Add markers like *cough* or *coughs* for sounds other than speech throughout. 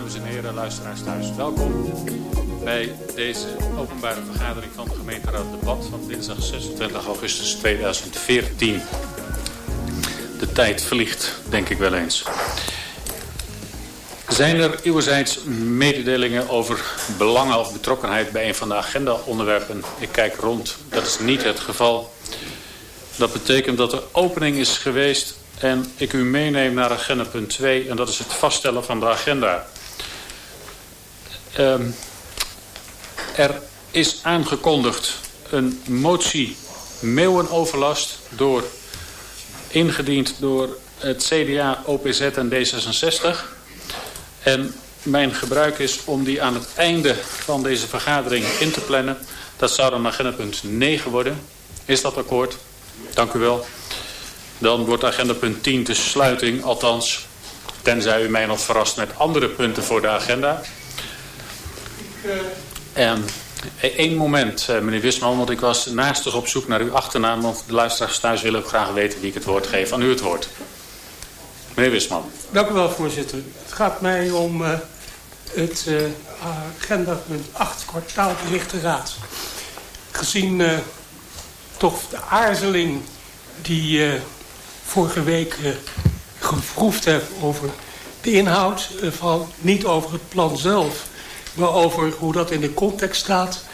dames en heren, luisteraars thuis. Welkom bij deze openbare vergadering van de gemeenteraad debat van dinsdag 26 augustus 2014. De tijd vliegt, denk ik wel eens. Zijn er uwerzijds mededelingen over belangen of betrokkenheid bij een van de agenda-onderwerpen? Ik kijk rond, dat is niet het geval. Dat betekent dat er opening is geweest en ik u meeneem naar agenda punt 2 en dat is het vaststellen van de agenda. Um, er is aangekondigd een motie meeuwenoverlast door, ingediend door het CDA, OPZ en D66. En mijn gebruik is om die aan het einde van deze vergadering in te plannen. Dat zou dan agenda punt 9 worden. Is dat akkoord? Dank u wel. Dan wordt agenda punt 10 de sluiting, althans, tenzij u mij nog verrast met andere punten voor de agenda. En één moment, eh, meneer Wisman, want ik was naastig op zoek naar uw achternaam, want de luisteraars thuis willen ook graag weten wie ik het woord geef. Aan u het woord. Meneer Wisman. Dank u wel, voorzitter. Het gaat mij om uh, het agenda punt 8, kwartaalbericht raad. Gezien toch de aarzeling die vorige week geproefd heb over de inhoud van, niet over het plan zelf, maar over hoe dat in de context staat,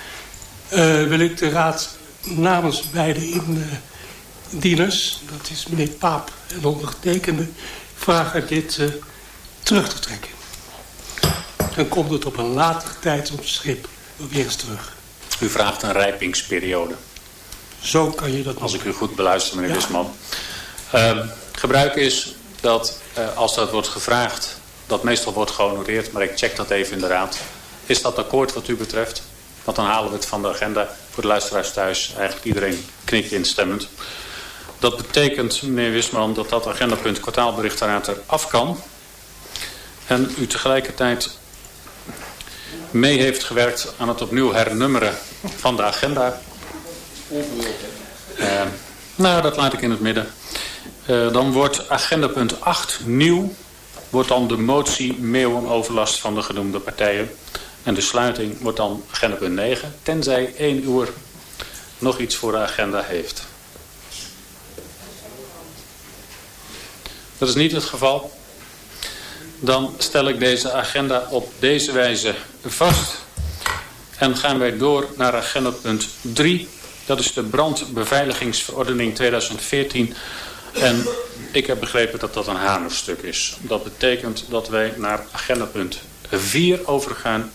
uh, wil ik de raad namens beide indieners, dat is meneer Paap en ondergetekende, vragen dit terug te trekken. Dan komt het op een later tijd op het schip weer eens terug. U vraagt een rijpingsperiode. Zo kan je dat Als ik u goed beluister, meneer ja. Wisman. Uh, gebruik is dat uh, als dat wordt gevraagd, dat meestal wordt gehonoreerd, maar ik check dat even in de raad. Is dat akkoord wat u betreft? Want dan halen we het van de agenda voor de luisteraars thuis. Eigenlijk iedereen knikt instemmend. Dat betekent, meneer Wisman, dat dat agendapunt kwartaalbericht raad er af kan. En u tegelijkertijd mee heeft gewerkt aan het opnieuw hernummeren van de agenda. Uh, nou, dat laat ik in het midden. Uh, dan wordt agenda punt 8 nieuw. Wordt dan de motie meeuwenoverlast van de genoemde partijen. En de sluiting wordt dan agenda punt 9. Tenzij één uur nog iets voor de agenda heeft. Dat is niet het geval. Dan stel ik deze agenda op deze wijze vast. En gaan wij door naar agenda punt 3. Dat is de brandbeveiligingsverordening 2014 en ik heb begrepen dat dat een hamerstuk is. Dat betekent dat wij naar agenda punt 4 overgaan.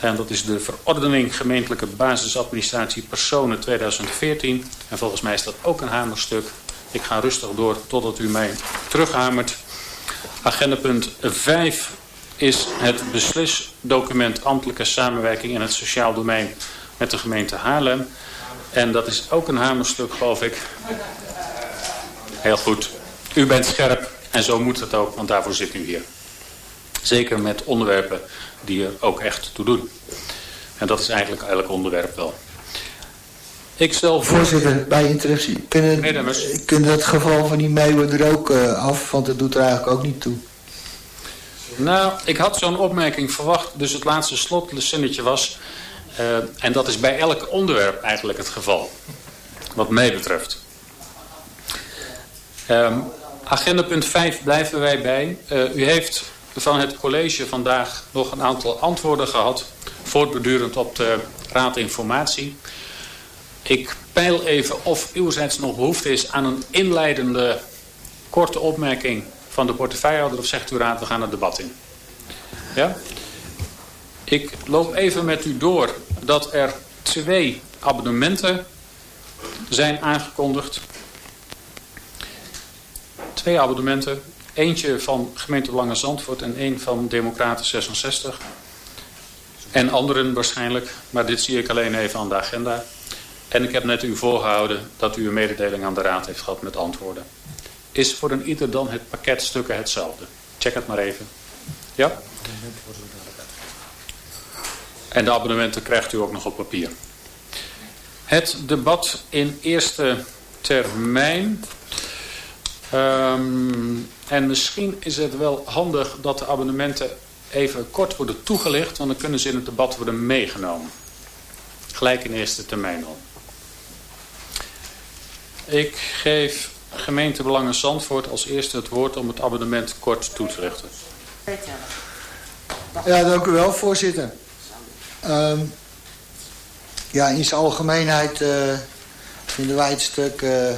En dat is de verordening gemeentelijke basisadministratie personen 2014. En volgens mij is dat ook een hamerstuk. Ik ga rustig door totdat u mij terughamert. Agenda punt 5 is het beslisdocument ambtelijke samenwerking in het sociaal domein met de gemeente Haarlem. En dat is ook een hamerstuk geloof ik. Heel goed. U bent scherp en zo moet het ook, want daarvoor zit u hier. Zeker met onderwerpen die er ook echt toe doen. En dat is eigenlijk elk onderwerp wel. Ik stel voor... Voorzitter, bij interesse. Kunnen, kunnen het geval van die meeuwen er ook uh, af? Want dat doet er eigenlijk ook niet toe. Nou, ik had zo'n opmerking verwacht. Dus het laatste slotzinnetje was... Uh, en dat is bij elk onderwerp eigenlijk het geval. Wat mij betreft. Um, agenda punt 5 blijven wij bij. Uh, u heeft van het college vandaag nog een aantal antwoorden gehad. Voortbedurend op de raad informatie. Ik peil even of uwzijds nog behoefte is aan een inleidende korte opmerking van de portefeuillehouder. Of zegt u raad, we gaan het debat in. Ja? Ik loop even met u door dat er twee abonnementen zijn aangekondigd twee abonnementen. Eentje van gemeente Lange Zandvoort en één van Democraten 66. En anderen waarschijnlijk, maar dit zie ik alleen even aan de agenda. En ik heb net u voorgehouden dat u een mededeling aan de raad heeft gehad met antwoorden. Is voor een ieder dan het pakket stukken hetzelfde? Check het maar even. Ja? En de abonnementen krijgt u ook nog op papier. Het debat in eerste termijn Um, en misschien is het wel handig dat de abonnementen even kort worden toegelicht, want dan kunnen ze in het debat worden meegenomen. Gelijk in eerste termijn al. Ik geef gemeentebelangen Zandvoort als eerste het woord om het abonnement kort toe te lichten. Ja, dank u wel, voorzitter. Um, ja, in zijn algemeenheid uh, vinden wij het stuk... Uh,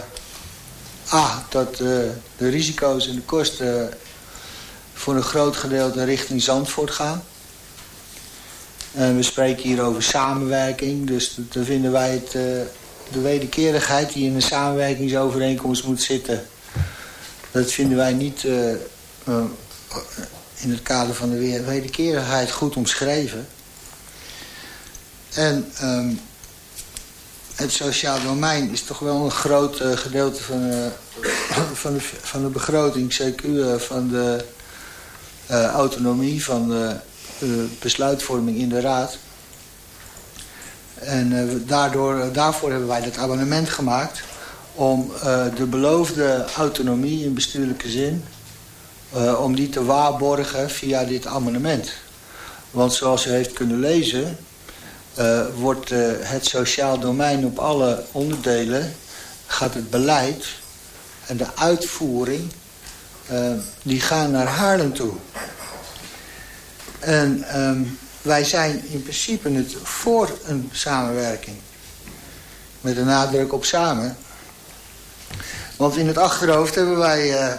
A, dat uh, de risico's en de kosten voor een groot gedeelte richting Zandvoort gaan. En we spreken hier over samenwerking, dus dan vinden wij het, de wederkerigheid die in een samenwerkingsovereenkomst moet zitten. Dat vinden wij niet in het kader van de wederkerigheid goed omschreven. En um, het sociaal domein is toch wel een groot uh, gedeelte van, uh, *coughs* van, de, van de begroting, CQ, uh, van de autonomie, van de besluitvorming in de raad. En daardoor, daarvoor hebben wij dat abonnement gemaakt om de beloofde autonomie in bestuurlijke zin om die te waarborgen via dit amendement. Want zoals u heeft kunnen lezen... Uh, wordt uh, het sociaal domein op alle onderdelen... gaat het beleid en de uitvoering... die gaan naar Haarlem toe. En um, wij zijn in principe het voor een samenwerking. Met een nadruk op samen. Want in het achterhoofd hebben wij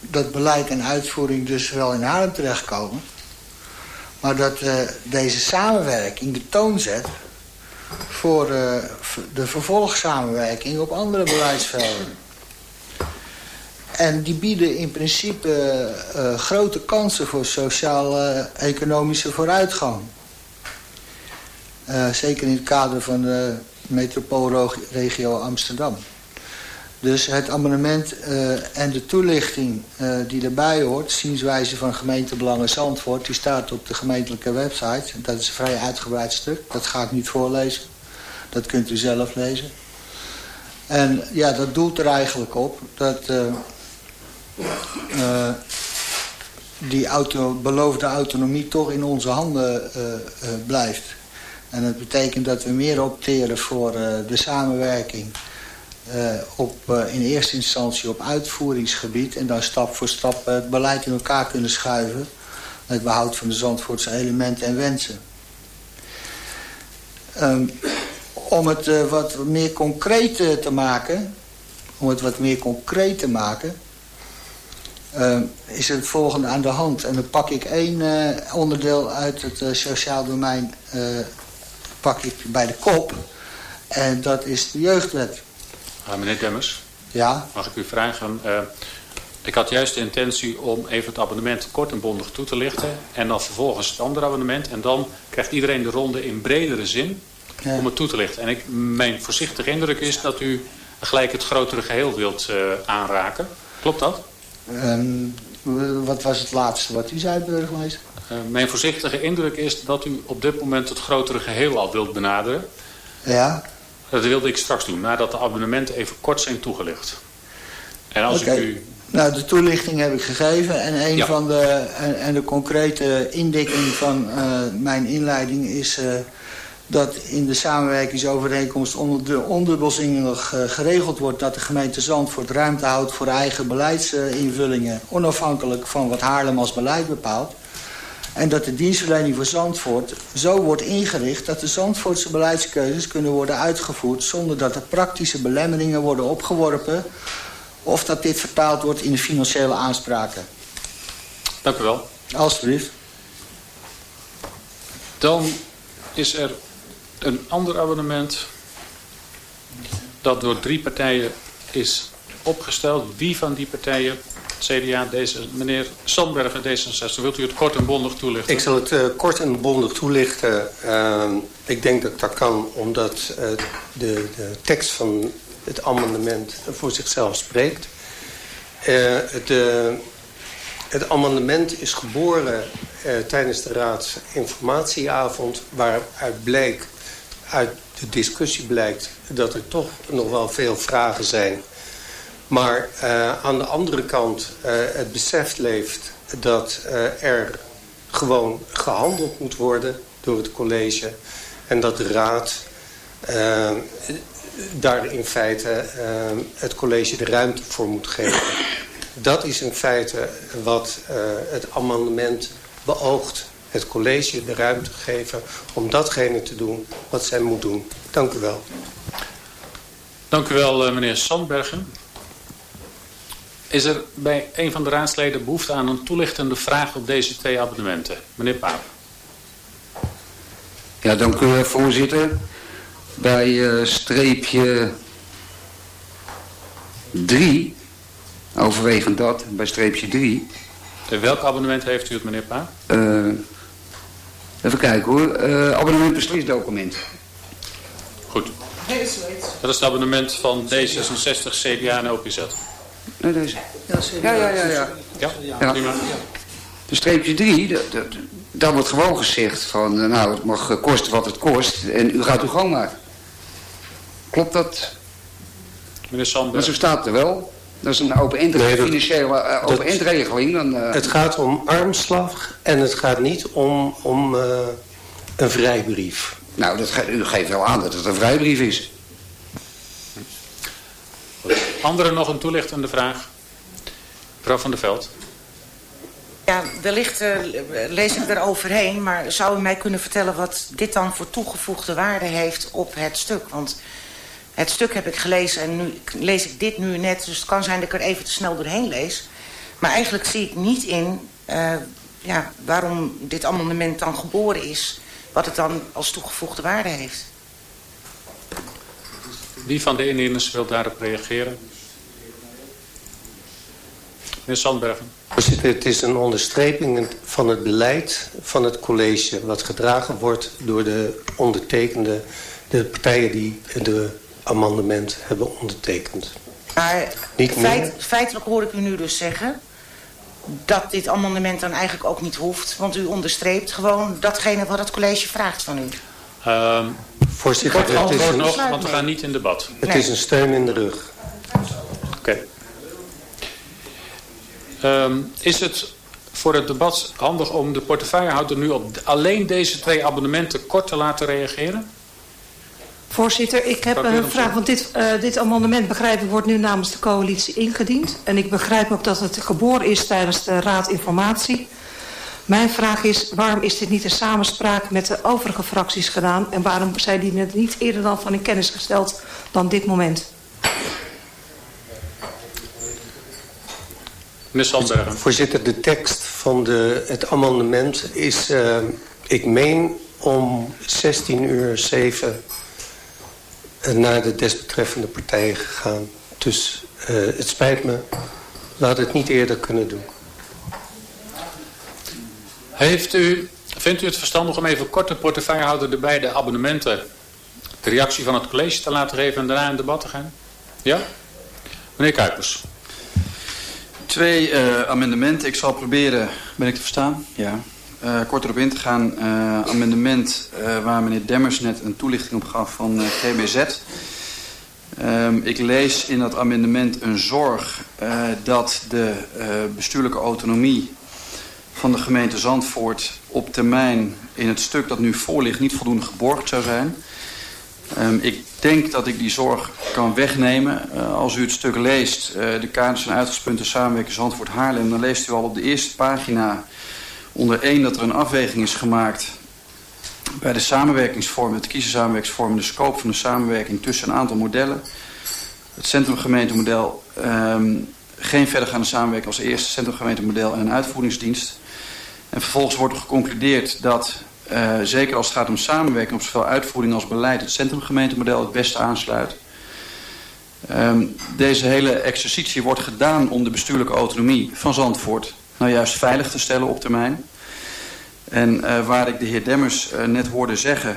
dat beleid en uitvoering dus wel in Haarlem terechtkomen. Maar dat uh, deze samenwerking de toon zet voor uh, de vervolgssamenwerking op andere beleidsvelden. En die bieden in principe uh, grote kansen voor sociaal-economische vooruitgang. zeker in het kader van de metropoolregio Amsterdam. Dus het amendement uh, en de toelichting uh, die erbij hoort... zienswijze van gemeentebelangen Zandvoort... die staat op de gemeentelijke website. Dat is een vrij uitgebreid stuk. Dat ga ik niet voorlezen. Dat kunt u zelf lezen. En ja, dat doelt er eigenlijk op... dat uh, die auto, beloofde autonomie toch in onze handen blijft. En dat betekent dat we meer opteren voor de samenwerking... Uh, op, uh, in eerste instantie op uitvoeringsgebied... en dan stap voor stap uh, het beleid in elkaar kunnen schuiven... met behoud van de Zandvoortse elementen en wensen. Um, om het wat meer concreet te maken... om het wat meer concreet te maken... is het volgende aan de hand. En dan pak ik één onderdeel uit het sociaal domein... pak ik bij de kop... En dat is de jeugdwet. Uh, meneer Demmers, ja? mag ik u vragen... Uh, ik had juist de intentie om even het abonnement kort en bondig toe te lichten. En dan vervolgens het andere abonnement. En dan krijgt iedereen de ronde in bredere zin ja. om het toe te lichten. En ik, mijn voorzichtige indruk is dat u gelijk het grotere geheel wilt uh, aanraken. Klopt dat? Um, wat was het laatste wat u zei, burgemeester? Uh, mijn voorzichtige indruk is dat u op dit moment het grotere geheel al wilt benaderen. Ja. Dat wilde ik straks doen, nadat de abonnementen even kort zijn toegelicht. En als okay. ik u... Nou, de toelichting heb ik gegeven. En een Ja. van de, en, en de concrete indikking van uh, mijn inleiding is... Uh, dat in de samenwerkingsovereenkomst onder de ondubbelzinnig uh, geregeld wordt... dat de gemeente Zandvoort ruimte houdt voor eigen beleidsinvullingen... onafhankelijk van wat Haarlem als beleid bepaalt. En dat de dienstverlening voor Zandvoort zo wordt ingericht... dat de Zandvoortse beleidskeuzes kunnen worden uitgevoerd... zonder dat er praktische belemmeringen worden opgeworpen... of dat dit vertaald wordt in de financiële aanspraken. Dank u wel. Alsjeblieft. Dan is er een ander abonnement... dat door drie partijen is opgesteld. Wie van die partijen CDA, deze, meneer Sandbergen, D66. Wilt u het kort en bondig toelichten? Ik zal het uh, kort en bondig toelichten. Uh, ik denk dat dat kan omdat uh, de, de tekst van het amendement voor zichzelf spreekt. de, het amendement is geboren tijdens de raadsinformatieavond... waaruit bleek, uit de discussie blijkt dat er toch nog wel veel vragen zijn... Maar uh, aan de andere kant uh, het besef leeft dat uh, er gewoon gehandeld moet worden door het college. En dat de raad daar in feite het college de ruimte voor moet geven. Dat is in feite wat het amendement beoogt. Het college de ruimte geven om datgene te doen wat zij moet doen. Dank u wel. Dank u wel, meneer Sandbergen. Is er bij een van de raadsleden behoefte aan een toelichtende vraag op deze twee abonnementen? Meneer Paap. Ja, dank u voorzitter. Bij uh, streepje 3, overwegend dat, bij streepje 3. In welk abonnement heeft u het, meneer Paap? Uh, even kijken hoor, uh, abonnement beslisdocument. Goed. Dat is het abonnement van D66, CDA en OPZ. Nee, deze. Ja, ja, ja. Ja, ja. ja. prima. De streepje 3, daar wordt gewoon gezegd van, nou, het mag kosten wat het kost en u gaat uw gewoon maken. Klopt dat? Meneer Sander. Maar zo staat er wel. Dat is een open end nee, financiële uh, open endregeling. Dan, uh... Het gaat om armslag en het gaat niet om, om uh, een vrijbrief. Nou, dat ge u geeft wel aan dat het een vrijbrief is. Anderen nog een toelichtende vraag? Mevrouw van der Veld. Ja, wellicht uh, lees ik er overheen, maar zou u mij kunnen vertellen wat dit dan voor toegevoegde waarde heeft op het stuk? Want het stuk heb ik gelezen en nu lees ik dit nu net, dus het kan zijn dat ik er even te snel doorheen lees. Maar eigenlijk zie ik niet in uh, ja, waarom dit amendement dan geboren is, wat het dan als toegevoegde waarde heeft. Wie van de inwoners wil daarop reageren? Meneer Sandbergen. Het is een onderstreping van het beleid van het college... wat gedragen wordt door de ondertekende... de partijen die de amendement hebben ondertekend. Maar Niet feit, feitelijk hoor ik u nu dus zeggen... dat dit amendement dan eigenlijk ook niet hoeft. Want u onderstreept gewoon datgene wat het college vraagt van u. Um, Voorzitter, het is een... nog, want we gaan niet in debat. Het nee. is een steun in de rug. Oké. Okay. Um, is het voor het debat handig om de portefeuillehouder nu op alleen deze twee abonnementen kort te laten reageren? Voorzitter, ik heb een vraag, want dit, uh, dit amendement, begrijp ik, wordt nu namens de coalitie ingediend. En ik begrijp ook dat het geboren is tijdens de Raad Informatie. Mijn vraag is, waarom is dit niet in samenspraak met de overige fracties gedaan? En waarom zijn die net niet eerder dan van in kennis gesteld dan dit moment? Meneer Sandbergen. Voorzitter, de tekst van de, het amendement is, uh, ik meen, om 16 uur 7 naar de desbetreffende partijen gegaan. Dus uh, het spijt me, laat het niet eerder kunnen doen. Heeft u, vindt u het verstandig om even kort de portefeuillehouder de beide abonnementen de reactie van het college te laten geven en daarna in debat te gaan? Ja? Meneer Kuipers. Twee uh, amendementen. Ik zal proberen, ben ik te verstaan? Ja. Uh, kort erop in te gaan. Uh, amendement waar meneer Demmers net een toelichting op gaf van GBZ. Um, ik lees in dat amendement een zorg dat de bestuurlijke autonomie van de gemeente Zandvoort op termijn in het stuk dat nu voor ligt niet voldoende geborgd zou zijn. Um, ik denk dat ik die zorg kan wegnemen. Uh, als u het stuk leest, uh, de kaders en uitgangspunten samenwerking Zandvoort-Haarlem... dan leest u al op de eerste pagina onder één dat er een afweging is gemaakt... bij de samenwerkingsvormen, het kiezen samenwerkingsvormen... de scope van de samenwerking tussen een aantal modellen. Het centrumgemeentemodel, um, geen verdergaande samenwerking als eerste centrumgemeentemodel... en een uitvoeringsdienst. En vervolgens wordt er geconcludeerd dat uh, zeker als het gaat om samenwerking op zowel uitvoering als beleid, het centrumgemeentemodel het beste aansluit. Um, deze hele exercitie wordt gedaan om de bestuurlijke autonomie van Zandvoort nou juist veilig te stellen op termijn. En uh, waar ik de heer Demmers uh, net hoorde zeggen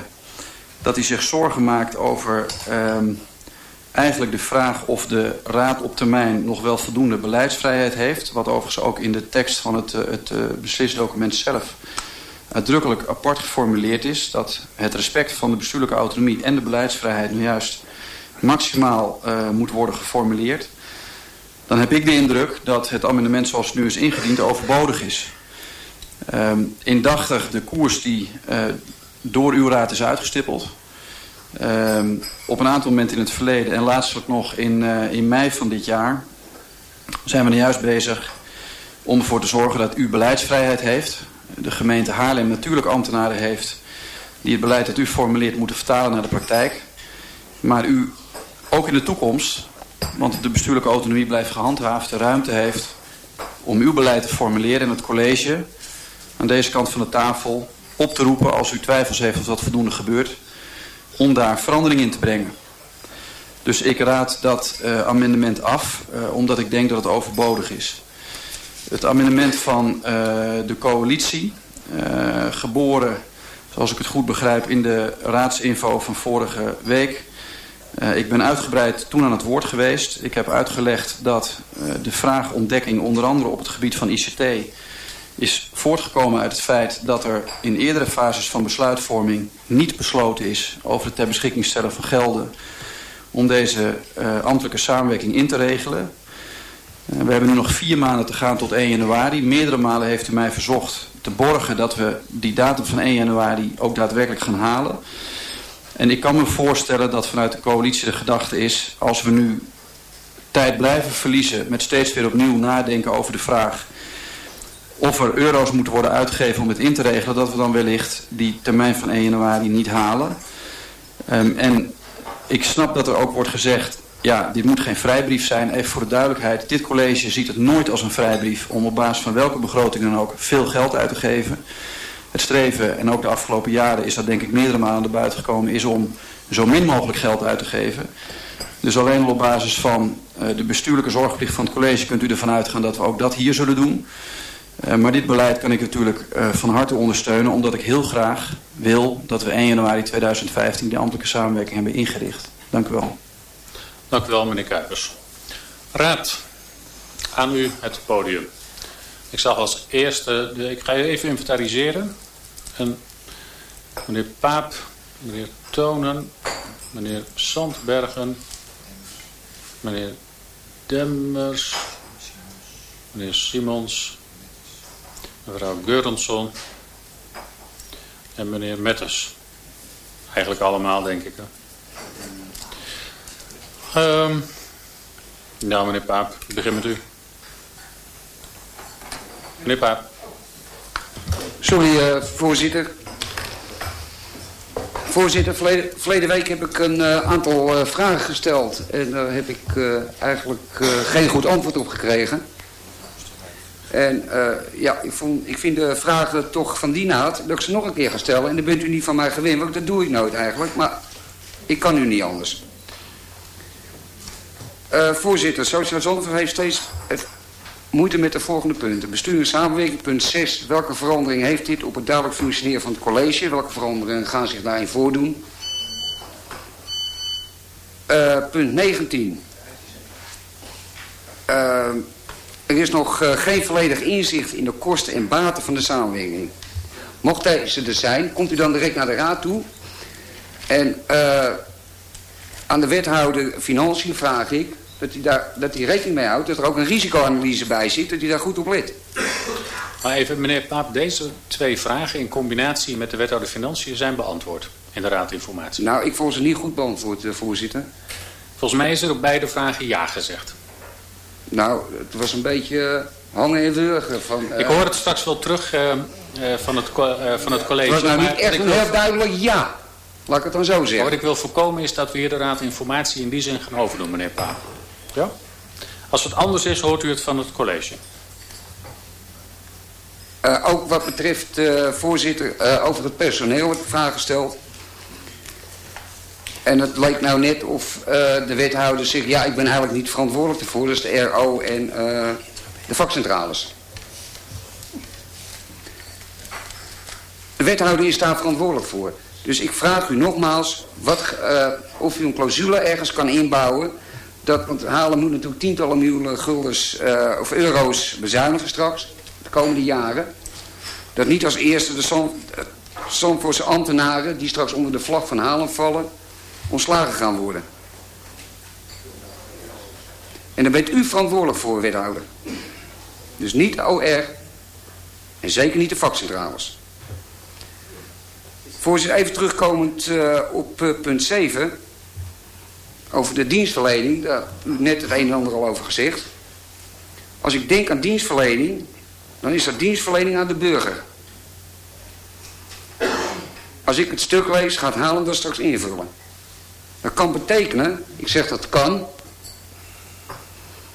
dat hij zich zorgen maakt over um, eigenlijk de vraag of de raad op termijn nog wel voldoende beleidsvrijheid heeft. Wat overigens ook in de tekst van het, het beslisdocument zelf uitdrukkelijk apart geformuleerd is... dat het respect van de bestuurlijke autonomie en de beleidsvrijheid... nu juist maximaal uh, moet worden geformuleerd... dan heb ik de indruk dat het amendement zoals het nu is ingediend overbodig is. Ehm, indachtig de koers die uh, door uw raad is uitgestippeld. Ehm, op een aantal momenten in het verleden en laatstelijk nog in, uh, in mei van dit jaar... zijn we er juist bezig om ervoor te zorgen dat u beleidsvrijheid heeft. De gemeente Haarlem natuurlijk ambtenaren heeft... die het beleid dat u formuleert moeten vertalen naar de praktijk. Maar u ook in de toekomst, want de bestuurlijke autonomie blijft gehandhaafd... de ruimte heeft om uw beleid te formuleren in het college... aan deze kant van de tafel op te roepen als u twijfels heeft of dat voldoende gebeurt... om daar verandering in te brengen. Dus ik raad dat uh, amendement af, uh, omdat ik denk dat het overbodig is. Het amendement van uh, de coalitie, geboren, zoals ik het goed begrijp, in de raadsinfo van vorige week... Uh, ik ben uitgebreid toen aan het woord geweest. Ik heb uitgelegd dat de vraagontdekking onder andere op het gebied van ICT is voortgekomen uit het feit dat er in eerdere fases van besluitvorming niet besloten is over het ter beschikking stellen van gelden om deze ambtelijke samenwerking in te regelen. Uh, we hebben nu nog vier maanden te gaan tot 1 januari. Meerdere malen heeft u mij verzocht te borgen dat we die datum van 1 januari ook daadwerkelijk gaan halen. En ik kan me voorstellen dat vanuit de coalitie de gedachte is... als we nu tijd blijven verliezen met steeds weer opnieuw nadenken over de vraag... of er euro's moeten worden uitgegeven om het in te regelen... dat we dan wellicht die termijn van 1 januari niet halen. Um, en ik snap dat er ook wordt gezegd... ja, dit moet geen vrijbrief zijn. Even voor de duidelijkheid, dit college ziet het nooit als een vrijbrief... om op basis van welke begroting dan ook veel geld uit te geven... Het streven, en ook de afgelopen jaren is dat denk ik meerdere malen naar buiten gekomen, is om zo min mogelijk geld uit te geven. Dus alleen al op basis van uh, de bestuurlijke zorgplicht van het college kunt u ervan uitgaan dat we ook dat hier zullen doen. Uh, maar dit beleid kan ik natuurlijk uh, van harte ondersteunen, omdat ik heel graag wil dat we 1 januari 2015 de ambtelijke samenwerking hebben ingericht. Dank u wel. Dank u wel, meneer Kuipers. Raad, aan u het podium. Ik zag als eerste, de, ik ga even inventariseren. En meneer Paap, meneer Tonen, meneer Sandbergen, meneer Demmers, meneer Simons, mevrouw Geurensson en meneer Metters. Eigenlijk allemaal, denk ik. Um, nou, meneer Paap, ik begin met u. Meneer Paap. Sorry, uh, voorzitter. Voorzitter, verleden, verleden, week heb ik een uh, aantal uh, vragen gesteld. En daar heb ik eigenlijk geen goed antwoord op gekregen. En ja, ik, vond, ik vind de vragen toch van die naad dat ik ze nog een keer ga stellen. En dan bent u niet van mij gewend, want dat doe ik nooit eigenlijk. Maar ik kan u niet anders. Voorzitter, Sociaal Zandvoort heeft steeds moeite met de volgende punten. Bestuur en samenwerking, punt 6. Welke verandering heeft dit op het duidelijk functioneren van het college? Welke veranderingen gaan zich daarin voordoen? Uh, punt 19. Uh, er is nog uh, geen volledig inzicht in de kosten en baten van de samenwerking. Mocht deze er zijn, komt u dan direct naar de raad toe. En aan de wethouder Financiën vraag ik dat hij, daar, dat hij rekening mee houdt, dat er ook een risicoanalyse bij zit, dat hij daar goed op let. Maar even, meneer Paap, deze twee vragen in combinatie met de wethouder Financiën zijn beantwoord in de raadinformatie. Nou, ik vond ze niet goed beantwoord, eh, voorzitter. Volgens mij is er op beide vragen ja gezegd. Nou, het was een beetje hangen en wurgen. Van, uh, ik hoor het straks wel terug uh, uh, van, het, van het college. Het was nou niet echt een heel duidelijk ja. Laat ik het dan zo zeggen. Wat ik wil voorkomen is dat we hier de raad informatie in die zin gaan overdoen, meneer Paap. Ja? Als het anders is, hoort u het van het college. Uh, ook wat betreft, uh, voorzitter, uh, over het personeel wordt vraag gesteld. En het lijkt nou net of de wethouder zegt... ja, ik ben eigenlijk niet verantwoordelijk ervoor. Dat is de RO en de vakcentrales. De wethouder is daar verantwoordelijk voor. Dus ik vraag u nogmaals wat, of u een clausule ergens kan inbouwen... Dat, want Halen moet natuurlijk tientallen miljoenen guldens uh, of euro's bezuinigen straks, de komende jaren. Dat niet als eerste de Zandvoortse ambtenaren, die straks onder de vlag van Halen vallen, ontslagen gaan worden. En daar bent u verantwoordelijk voor, wethouder. Dus niet OR, En zeker niet de vakcentrales. Voorzitter, even terugkomend uh, op uh, punt 7. Over de dienstverlening. Daar net het een en ander al over gezegd. Als ik denk aan dienstverlening, dan is dat dienstverlening aan de burger. Als ik het stuk lees, gaat Halen dat straks invullen. Dat kan betekenen, ik zeg dat kan,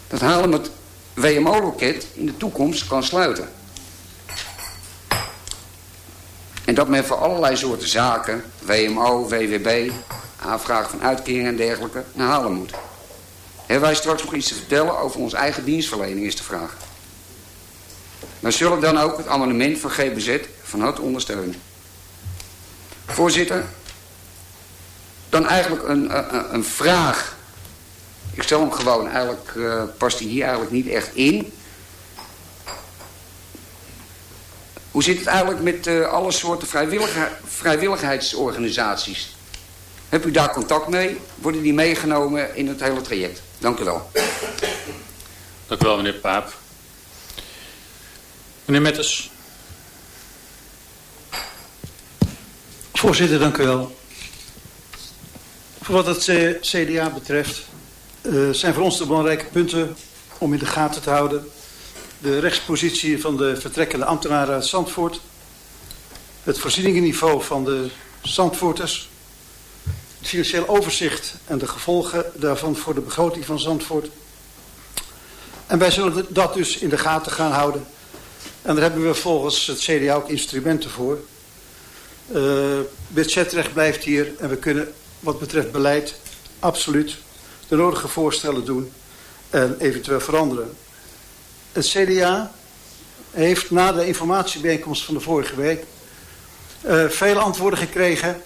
dat Halen het WMO-loket in de toekomst kan sluiten. En dat men voor allerlei soorten zaken, WMO, WWB, aanvraag van uitkeringen en dergelijke, naar Halen moet. Hebben wij straks nog iets te vertellen over onze eigen dienstverlening is de vraag. Dan zullen dan ook het amendement van GBZ van harte ondersteunen. Voorzitter, dan eigenlijk een, een, een vraag. Ik stel hem gewoon, eigenlijk uh, past hij hier eigenlijk niet echt in. Hoe zit het eigenlijk met uh, alle soorten vrijwilligheidsorganisaties? Heb u daar contact mee? Worden die meegenomen in het hele traject? Dank u wel. Dank u wel, meneer Paap. Meneer Metters. Voorzitter, dank u wel. Voor wat het CDA betreft uh, zijn voor ons de belangrijke punten om in de gaten te houden. De rechtspositie van de vertrekkende ambtenaren uit Zandvoort. Het voorzieningenniveau van de Zandvoorters. Het financieel overzicht en de gevolgen daarvan voor de begroting van Zandvoort. En wij zullen dat dus in de gaten gaan houden. En daar hebben we volgens het CDA ook instrumenten voor. Uh, budgetrecht blijft hier en we kunnen wat betreft beleid absoluut de nodige voorstellen doen en eventueel veranderen. Het CDA heeft na de informatiebijeenkomst van de vorige week uh, veel antwoorden gekregen.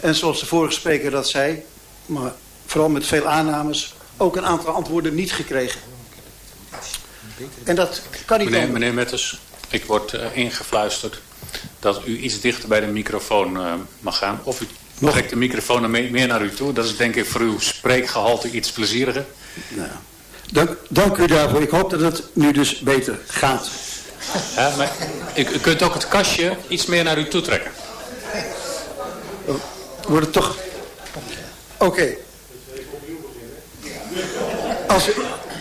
En zoals de vorige spreker dat zei, maar vooral met veel aannames, ook een aantal antwoorden niet gekregen. En dat kan niet meneer, meneer Metters, ik word uh, ingefluisterd dat u iets dichter bij de microfoon uh, mag gaan. Of u trekt de microfoon meer naar u toe. Dat is denk ik voor uw spreekgehalte iets plezieriger. Nou, dank, dank u daarvoor. Ik hoop dat het nu dus beter gaat. Ja, maar u, u kunt ook het kastje iets meer naar u toe trekken. Wordt het toch... Oké. Okay. Als, u,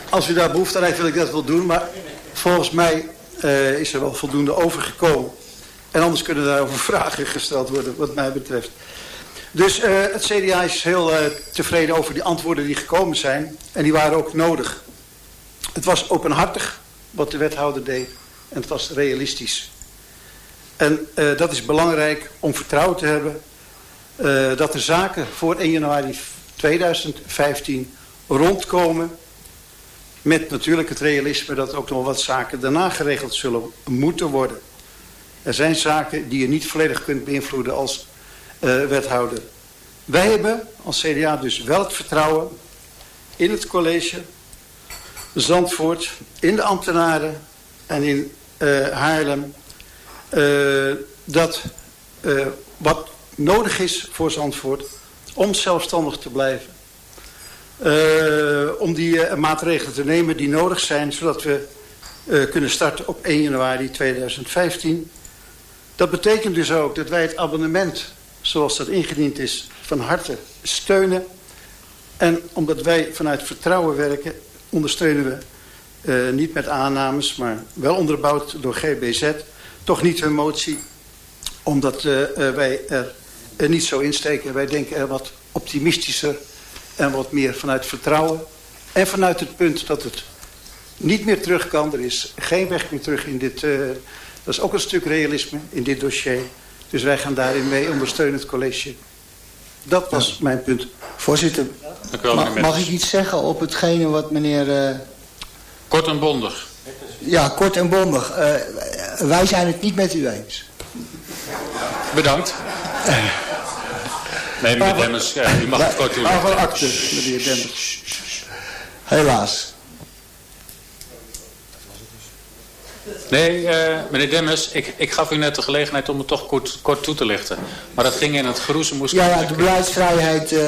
als u daar behoefte aan heeft, wil ik dat wel doen. Maar volgens mij uh, is er wel voldoende overgekomen. En anders kunnen daarover vragen gesteld worden, wat mij betreft. Dus uh, het CDA is heel uh, tevreden over die antwoorden die gekomen zijn. En die waren ook nodig. Het was openhartig wat de wethouder deed. En het was realistisch. En uh, dat is belangrijk om vertrouwen te hebben. dat de zaken voor 1 januari 2015 rondkomen. Met natuurlijk het realisme dat ook nog wat zaken daarna geregeld zullen moeten worden. Er zijn zaken die je niet volledig kunt beïnvloeden als wethouder. Wij hebben als CDA dus wel het vertrouwen in het college, Zandvoort, in de ambtenaren en in uh, Haarlem. Uh, dat wat nodig is voor Zandvoort om zelfstandig te blijven. om die maatregelen te nemen die nodig zijn zodat we kunnen starten op 1 januari 2015. Dat betekent dus ook dat wij het abonnement, zoals dat ingediend is, van harte steunen. En omdat wij vanuit vertrouwen werken, ondersteunen we uh, niet met aannames, maar wel onderbouwd door GBZ, toch niet hun motie, omdat uh, uh, wij er niet zo insteken. Wij denken er wat optimistischer en wat meer vanuit vertrouwen. En vanuit het punt dat het niet meer terug kan. Er is geen weg meer terug in dit dat is ook een stuk realisme in dit dossier. Dus wij gaan daarin mee ondersteunen het college. Dat was ja. mijn punt. Voorzitter, wel, mag, mag ik iets zeggen op hetgene wat meneer... Uh... Kort en bondig. Ja, kort en bondig. Uh, wij zijn het niet met u eens. Bedankt. Nee, meneer Demmers, ja, u mag het kort doen. Waarvan akte, meneer Demmers. Helaas. Nee, uh, meneer Demmers, ik, ik gaf u net de gelegenheid om het toch kort, kort toe te lichten. Maar dat ging in het geroezemoes. Ja, ja, de beleidsvrijheid uh,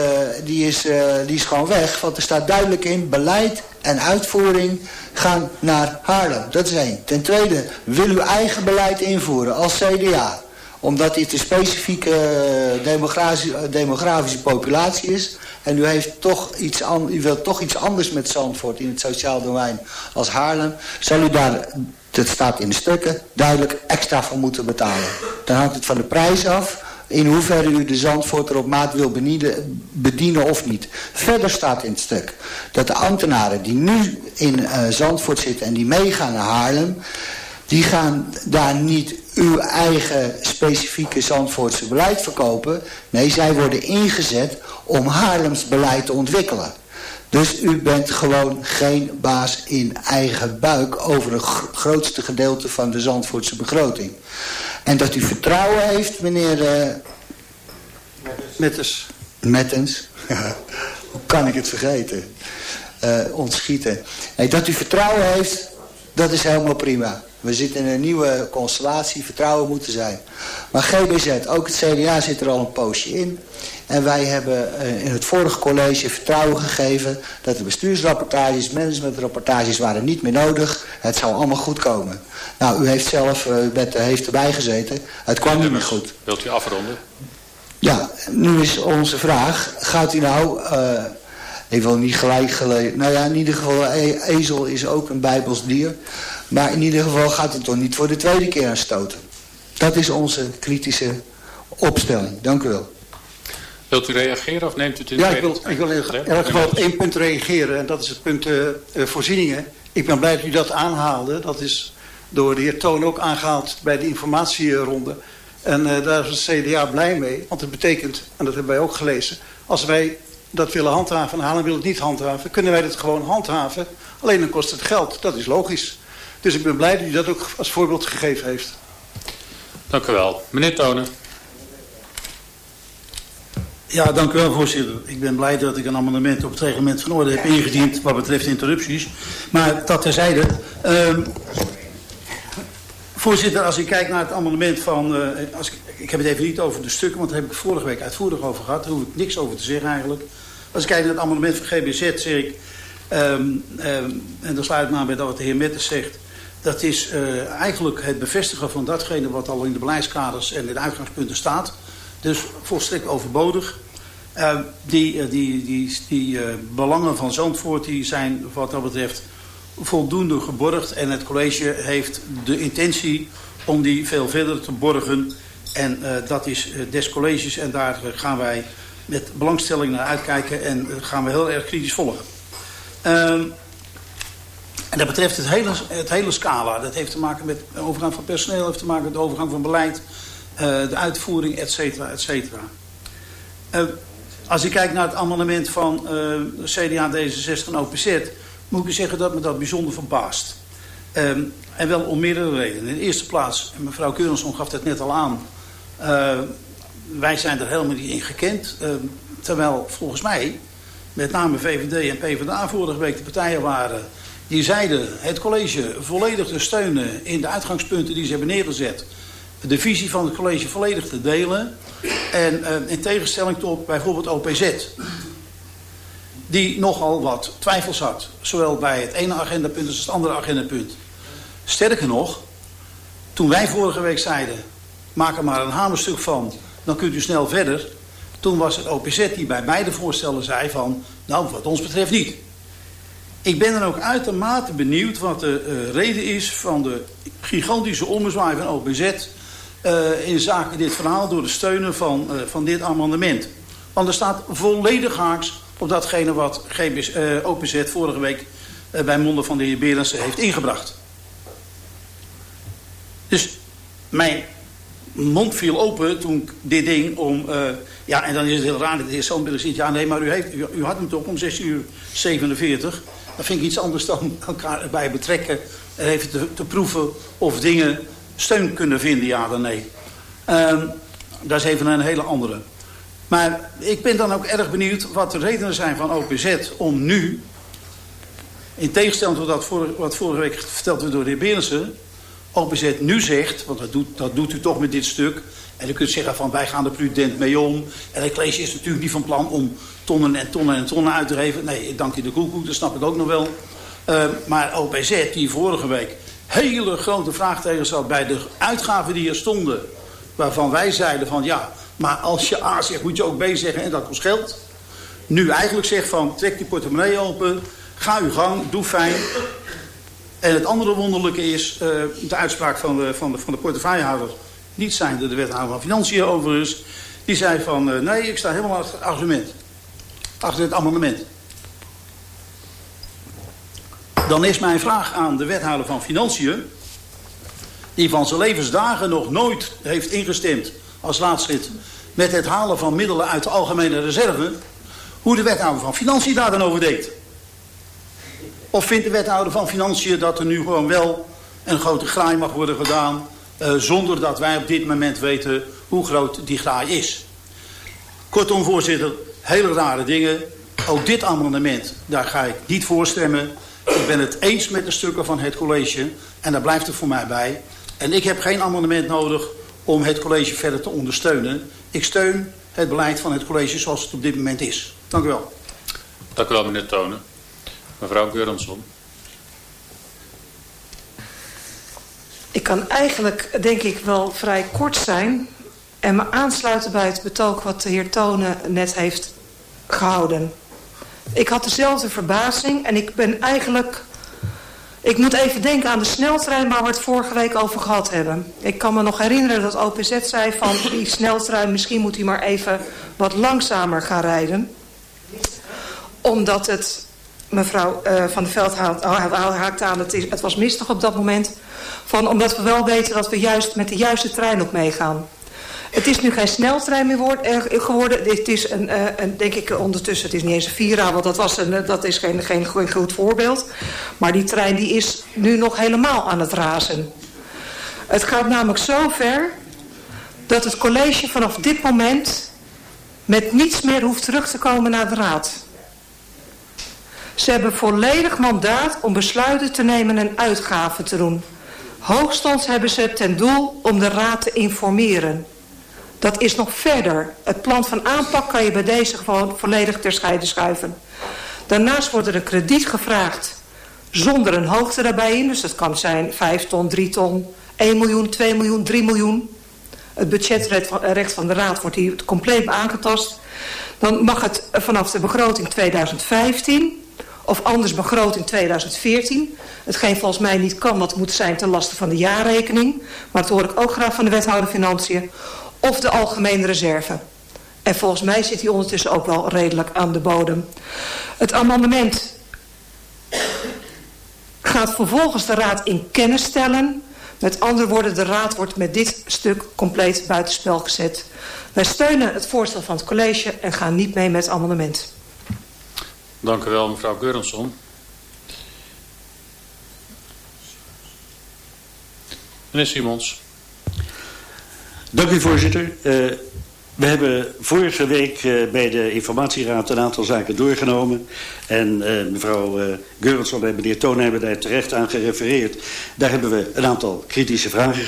die is, uh, die is gewoon weg. Want er staat duidelijk in, beleid en uitvoering gaan naar Haarlem. Dat is één. Ten tweede, wil u eigen beleid invoeren als CDA omdat dit een specifieke demografische, populatie is. En u, heeft toch iets u wilt toch iets anders met Zandvoort in het sociaal domein als Haarlem. Zal u daar, dat staat in de stukken, duidelijk extra voor moeten betalen. Dan hangt het van de prijs af in hoeverre u de Zandvoort er op maat wil bedienen, bedienen of niet. Verder staat in het stuk dat de ambtenaren die nu in uh, Zandvoort zitten en die meegaan naar Haarlem... die gaan daar niet uw eigen specifieke Zandvoortse beleid verkopen. Nee, zij worden ingezet om Haarlems beleid te ontwikkelen. Dus u bent gewoon geen baas in eigen buik over het grootste gedeelte van de Zandvoortse begroting. En dat u vertrouwen heeft, meneer... Uh... Mettens. Mettens. Hoe kan ik het vergeten? Uh, ontschieten. Nee, dat u vertrouwen heeft, dat is helemaal prima. We zitten in een nieuwe constellatie, vertrouwen moeten zijn. Maar GBZ, ook het CDA zit er al een poosje in. En wij hebben eh, in het vorige college vertrouwen gegeven... dat de bestuursrapportages, managementrapportages waren niet meer nodig. Het zou allemaal goed komen. Nou, u heeft zelf, uh, u bent, heeft erbij gezeten. Het kwam niet meer goed. Wilt u afronden? Ja, nu is onze vraag. Gaat u nou... Uh, ik wil niet gelijk gelezen. Nou ja, in ieder geval, e ezel is ook een bijbels dier. Maar in ieder geval gaat het toch niet voor de tweede keer aan stoten. Dat is onze kritische opstelling. Dank u wel. Wilt u reageren of neemt u het in Ja, ik wil, ik wil in elk geval op één punt reageren. En dat is het punt uh, uh, voorzieningen. Ik ben blij dat u dat aanhaalde. Dat is door de heer Toon ook aangehaald bij de informatieronde. En uh, daar is het CDA blij mee. Want het betekent, en dat hebben wij ook gelezen... als wij dat willen handhaven en Halen wil het niet handhaven... kunnen wij het gewoon handhaven. Alleen dan kost het geld. Dat is logisch. Dus ik ben blij dat u dat ook als voorbeeld gegeven heeft. Dank u wel. Meneer Tonen. Ja, dank u wel, voorzitter. Ik ben blij dat ik een amendement op het reglement van orde heb ingediend wat betreft interrupties. Maar dat terzijde. Uh, voorzitter, als ik kijk naar het amendement van... Uh, als ik, ik heb het even niet over de stukken, want daar heb ik vorige week uitvoerig over gehad. Daar hoef ik niks over te zeggen eigenlijk. Als ik kijk naar het amendement van GBZ, zeg ik... Um, um, en dan sluit ik me aan bij dat wat de heer Metters zegt... Dat is uh, eigenlijk het bevestigen van datgene wat al in de beleidskaders en in de uitgangspunten staat. Dus volstrekt overbodig. Uh, die uh, die, die, die belangen van Zandvoort die zijn wat dat betreft voldoende geborgd. En het college heeft de intentie om die veel verder te borgen. En dat is des colleges en daar gaan wij met belangstelling naar uitkijken en gaan we heel erg kritisch volgen. Ehm, en dat betreft het hele, het hele scala. Dat heeft te maken met overgang van personeel, heeft te maken met overgang van beleid, de uitvoering, et cetera, et cetera. Uh, als ik kijk naar het amendement van uh, CDA, D66 en OPZ, moet ik zeggen dat me dat bijzonder verbaast. Um, en wel om meerdere redenen. In de eerste plaats, en mevrouw Keurenson gaf het net al aan, wij zijn er helemaal niet in gekend. terwijl volgens mij, met name VVD en PvdA vorige week de partijen waren die zeiden het college volledig te steunen in de uitgangspunten die ze hebben neergezet. De visie van het college volledig te delen. En uh, in tegenstelling tot bijvoorbeeld OPZ. Die nogal wat twijfels had. Zowel bij het ene agendapunt als het andere agendapunt. Sterker nog, toen wij vorige week zeiden... maak er maar een hamerstuk van, dan kunt u snel verder. Toen was het OPZ die bij beide voorstellen zei van... nou, wat ons betreft niet. Ik ben dan ook uitermate benieuwd wat de uh, reden is van de gigantische ommezwaai van OPZ... Uh, in zaken dit verhaal door de steunen van, uh, van dit amendement. Want er staat volledig haaks op datgene wat GBS, OPZ vorige week bij monden van de heer Berensen heeft ingebracht. Dus mijn mond viel open toen ik dit ding om... ja, en dan is het heel raar dat de heer Sandberg zegt... ja, nee, maar u, heeft, u, had hem toch om 6 uur 47... Dat vind ik iets anders dan elkaar erbij betrekken. En even te, te proeven of dingen steun kunnen vinden, ja dan nee. Um, dat is even een hele andere. Maar ik ben dan ook erg benieuwd wat de redenen zijn van OPZ om nu... in tegenstelling tot wat vorige week verteld werd door de heer Berensen... OPZ nu zegt, want dat doet, dat doet u toch met dit stuk... en u kunt zeggen van wij gaan er prudent mee om... en het college is natuurlijk niet van plan om tonnen en tonnen en tonnen uit te geven. Nee, dank je de koekoek, dat snap ik ook nog wel. Uh, maar OPZ, die vorige week hele grote vraagtekens had bij de uitgaven die er stonden... waarvan wij zeiden van ja, maar als je A zegt moet je ook B zeggen en dat kost geld... nu eigenlijk zegt van trek die portemonnee open, ga uw gang, doe fijn... En het andere wonderlijke is uh, de uitspraak van de, van de, van de portefeuillehouder. Niet zijnde de wethouder van Financiën overigens. Die zei van, uh, nee, ik sta helemaal achter het argument. Achter het amendement. Dan is mijn vraag aan de wethouder van Financiën... die van zijn levensdagen nog nooit heeft ingestemd als laatschritt... met het halen van middelen uit de algemene reserve... hoe de wethouder van Financiën daar dan over deed. Of vindt de wethouder van Financiën dat er nu gewoon wel een grote graai mag worden gedaan... Uh, zonder dat wij op dit moment weten hoe groot die graai is. Kortom, voorzitter, hele rare dingen. Ook dit amendement, daar ga ik niet voor stemmen. Ik ben het eens met de stukken van het college en daar blijft het voor mij bij. En ik heb geen amendement nodig om het college verder te ondersteunen. Ik steun het beleid van het college zoals het op dit moment is. Dank u wel. Dank u wel, meneer Tonen. Mevrouw Geurensson. Ik kan eigenlijk, denk ik, wel vrij kort zijn... en me aansluiten bij het betoog wat de heer Tonen net heeft gehouden. Ik had dezelfde verbazing en ik ben eigenlijk... Ik moet even denken aan de sneltrein waar we het vorige week over gehad hebben. Ik kan me nog herinneren dat OPZ zei van die sneltrein... misschien moet hij maar even wat langzamer gaan rijden. Omdat het mevrouw uh, Van der Veld haakt aan, het, het was mistig op dat moment. Van, omdat we wel weten dat we juist met de juiste trein op meegaan. Het is nu geen sneltrein meer eh, geworden. Het is een, uh, een, denk ik ondertussen, het is niet eens een Vira, want dat, was een, dat is geen, geen, geen goed voorbeeld. Maar die trein die is nu nog helemaal aan het razen. Het gaat namelijk zo ver dat het college vanaf dit moment met niets meer hoeft terug te komen naar de raad. Ze hebben volledig mandaat om besluiten te nemen en uitgaven te doen. Hoogstens hebben ze ten doel om de raad te informeren. Dat is nog verder. Het plan van aanpak kan je bij deze gewoon volledig terzijde schuiven. Daarnaast wordt er een krediet gevraagd zonder een hoogte daarbij in. Dus dat kan zijn 5 ton, 3 ton, 1 miljoen, 2 miljoen, 3 miljoen. Het budgetrecht van de raad wordt hier compleet aangetast. Dan mag het vanaf de begroting 2015 of anders begroting 2014. Hetgeen volgens mij niet kan, wat moet zijn ten laste van de jaarrekening. Maar dat hoor ik ook graag van de wethouder Financiën. Of de algemene reserve. En volgens mij zit die ondertussen ook wel redelijk aan de bodem. Het amendement gaat vervolgens de raad in kennis stellen. Met andere woorden, de raad wordt met dit stuk compleet buitenspel gezet. Wij steunen het voorstel van het college en gaan niet mee met het amendement. Dank u wel, mevrouw Geurensson. Meneer Simons. Dank u, voorzitter. Uh, we hebben vorige week uh, bij de informatieraad een aantal zaken doorgenomen. En uh, mevrouw Geurensson en meneer Toon hebben daar terecht aan gerefereerd. Daar hebben we een aantal kritische vragen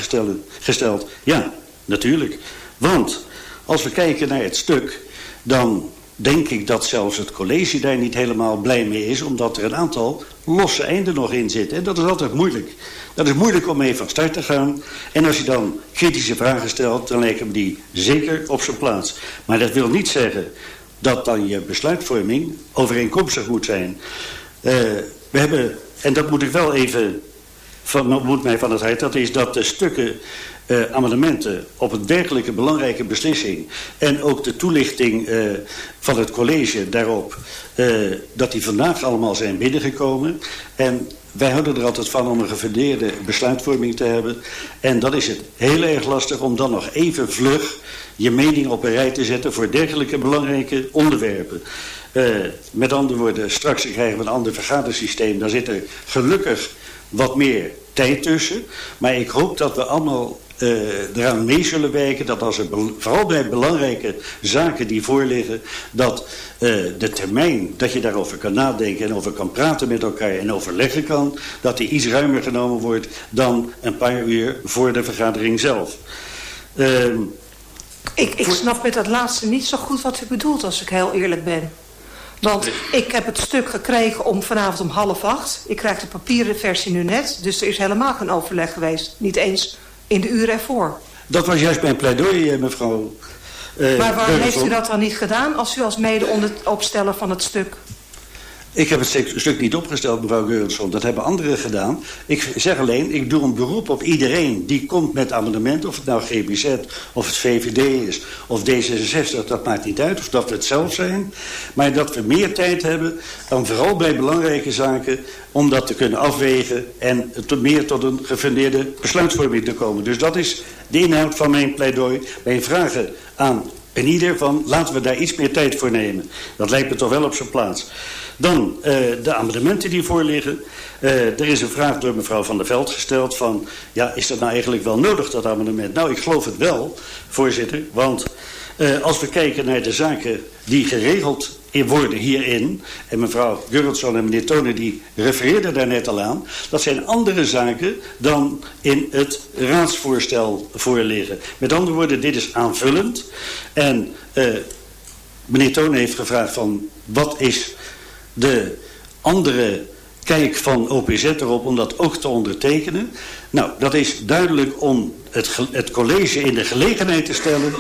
gesteld. Ja, natuurlijk. Want als we kijken naar het stuk, dan denk ik dat zelfs het college daar niet helemaal blij mee is... omdat er een aantal losse einden nog in zitten. En dat is altijd moeilijk. Dat is moeilijk om mee van start te gaan. En als je dan kritische vragen stelt, dan lijken die zeker op zijn plaats. Maar dat wil niet zeggen dat dan je besluitvorming overeenkomstig moet zijn. Uh, we hebben, en dat moet ik wel even van, moet mij van het hart, dat is dat de stukken uh, amendementen op een dergelijke belangrijke beslissing en ook de toelichting uh, van het college daarop, uh, dat die vandaag allemaal zijn binnengekomen. En wij houden er altijd van om een gefundeerde besluitvorming te hebben. En dan is het heel erg lastig om dan nog even vlug je mening op een rij te zetten voor dergelijke belangrijke onderwerpen. Uh, met andere woorden, straks krijgen we een ander vergadersysteem. Dan zit er gelukkig wat meer tijd tussen. Maar ik hoop dat we allemaal eraan mee zullen werken dat als er vooral bij belangrijke zaken die voorliggen, dat uh, de termijn dat je daarover kan nadenken en over kan praten met elkaar en overleggen kan, dat die iets ruimer genomen wordt dan een paar uur voor de vergadering zelf. Uh, ik, ik snap met dat laatste niet zo goed wat u bedoelt, als ik heel eerlijk ben. Want ik heb het stuk gekregen om vanavond om half acht. Ik krijg de papieren versie nu net. Dus er is helemaal geen overleg geweest. Niet eens in de uren ervoor. Dat was juist mijn pleidooi, eh, mevrouw. Uh, maar waarom heeft u dat dan niet gedaan als u als mede opsteller van het stuk ik heb het stuk niet opgesteld, mevrouw Geurensson. Dat hebben anderen gedaan. Ik zeg alleen, ik doe een beroep op iedereen die komt met amendement. Of het nou GBZ, of het VVD is, of D66. Dat maakt niet uit. Of dat we het zelf zijn. Maar dat we meer tijd hebben, dan vooral bij belangrijke zaken... om dat te kunnen afwegen en meer tot een gefundeerde besluitvorming te komen. Dus dat is de inhoud van mijn pleidooi. Mijn vragen aan en ieder van, laten we daar iets meer tijd voor nemen. Dat lijkt me toch wel op zijn plaats. Dan uh, de amendementen die voorliggen. Uh, er is een vraag door mevrouw Van der Veld gesteld van... ja, is dat nou eigenlijk wel nodig, dat amendement? Nou, ik geloof het wel, voorzitter. Want uh, als we kijken naar de zaken die geregeld worden hierin... en mevrouw Gurrelson en meneer Tonen die refereerden daar net al aan... dat zijn andere zaken dan in het raadsvoorstel voorliggen. Met andere woorden, dit is aanvullend. En uh, meneer Tonen heeft gevraagd van wat is de andere kijk van OPZ erop om dat ook te ondertekenen. Nou, dat is duidelijk om het, het college in de gelegenheid te stellen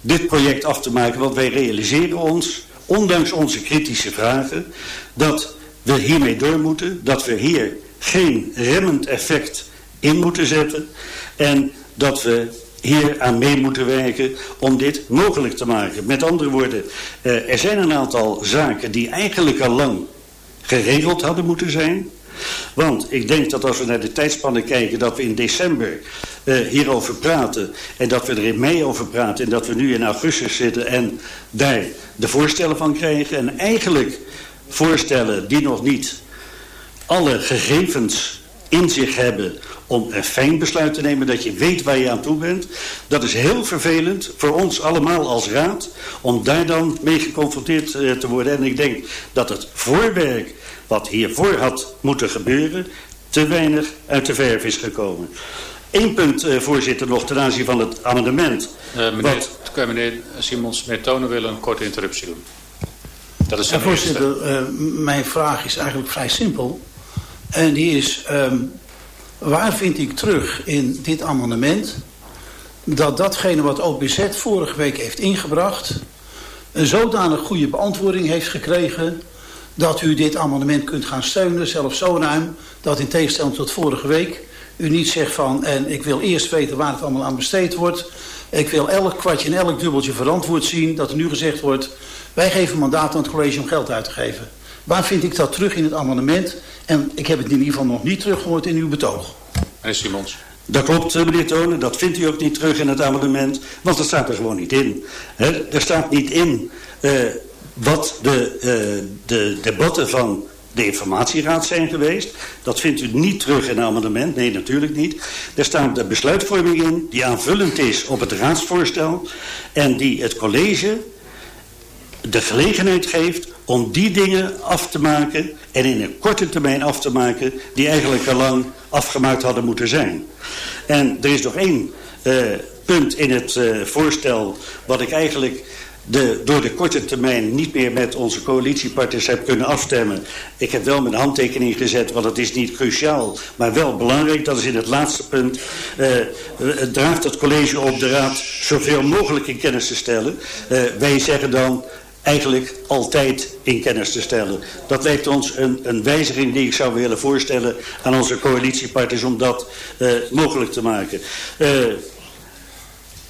dit project af te maken. Want wij realiseren ons, ondanks onze kritische vragen, dat we hiermee door moeten. Dat we hier geen remmend effect in moeten zetten. En dat we hier aan mee moeten werken om dit mogelijk te maken. Met andere woorden, uh, er zijn een aantal zaken die eigenlijk al lang geregeld hadden moeten zijn. Want ik denk dat als we naar de tijdspannen kijken... dat we in december uh, hierover praten... en dat we er in mei over praten... en dat we nu in augustus zitten en daar de voorstellen van krijgen... en eigenlijk voorstellen die nog niet alle gegevens in zich hebben om een fijn besluit te nemen, dat je weet waar je aan toe bent. Dat is heel vervelend voor ons allemaal als raad, om daar dan mee geconfronteerd uh, te worden. En ik denk dat het voorwerk wat hiervoor had moeten gebeuren, te weinig uit de verf is gekomen. Eén punt, uh, voorzitter, nog ten aanzien van het amendement. Uh, meneer, wat... meneer Simons, meneer Tonen wil een korte interruptie doen. Dat is ja, voorzitter, mijn vraag is eigenlijk vrij simpel. En die is, um, waar vind ik terug in dit amendement... dat datgene wat OPZ vorige week heeft ingebracht... een zodanig goede beantwoording heeft gekregen... dat u dit amendement kunt gaan steunen, zelfs zo ruim... dat in tegenstelling tot vorige week u niet zegt van... en ik wil eerst weten waar het allemaal aan besteed wordt... ik wil elk kwartje en elk dubbeltje verantwoord zien... dat er nu gezegd wordt... wij geven mandaat aan het college om geld uit te geven... Waar vind ik dat terug in het amendement? En ik heb het in ieder geval nog niet teruggehoord in uw betoog. Meneer Simons. Dat klopt, meneer Tonen. Dat vindt u ook niet terug in het amendement. Want dat staat er gewoon niet in. He, er staat niet in uh, wat de, uh, de debatten van de informatieraad zijn geweest. Dat vindt u niet terug in het amendement. Nee, natuurlijk niet. Er staat de besluitvorming in die aanvullend is op het raadsvoorstel. En die het college de gelegenheid geeft om die dingen af te maken en in een korte termijn af te maken die eigenlijk al lang afgemaakt hadden moeten zijn. En er is nog één uh, punt in het uh, voorstel wat ik eigenlijk de, door de korte termijn niet meer met onze coalitiepartners heb kunnen afstemmen. Ik heb wel mijn handtekening gezet, want het is niet cruciaal, maar wel belangrijk. Dat is in het laatste punt. Uh, het draagt het college op de raad zoveel mogelijk in kennis te stellen. Uh, wij zeggen dan, eigenlijk altijd in kennis te stellen. Dat lijkt ons een, een wijziging die ik zou willen voorstellen aan onze coalitiepartners om dat uh, mogelijk te maken. Uh,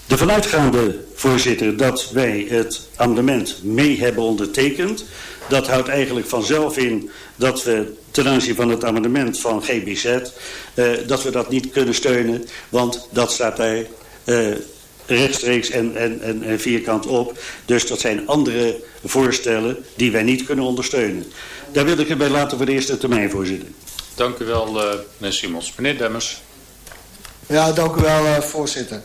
de vanuitgaande voorzitter dat wij het amendement mee hebben ondertekend, dat houdt eigenlijk vanzelf in dat we ten aanzien van het amendement van GBZ, uh, dat we dat niet kunnen steunen, want dat staat daar rechtstreeks en, en, en, en vierkant op. Dus dat zijn andere voorstellen die wij niet kunnen ondersteunen. Daar wil ik het bij laten voor de eerste termijn, voorzitter. Dank u wel, uh, meneer Simons. Meneer Demmers. Ja, dank u wel, voorzitter.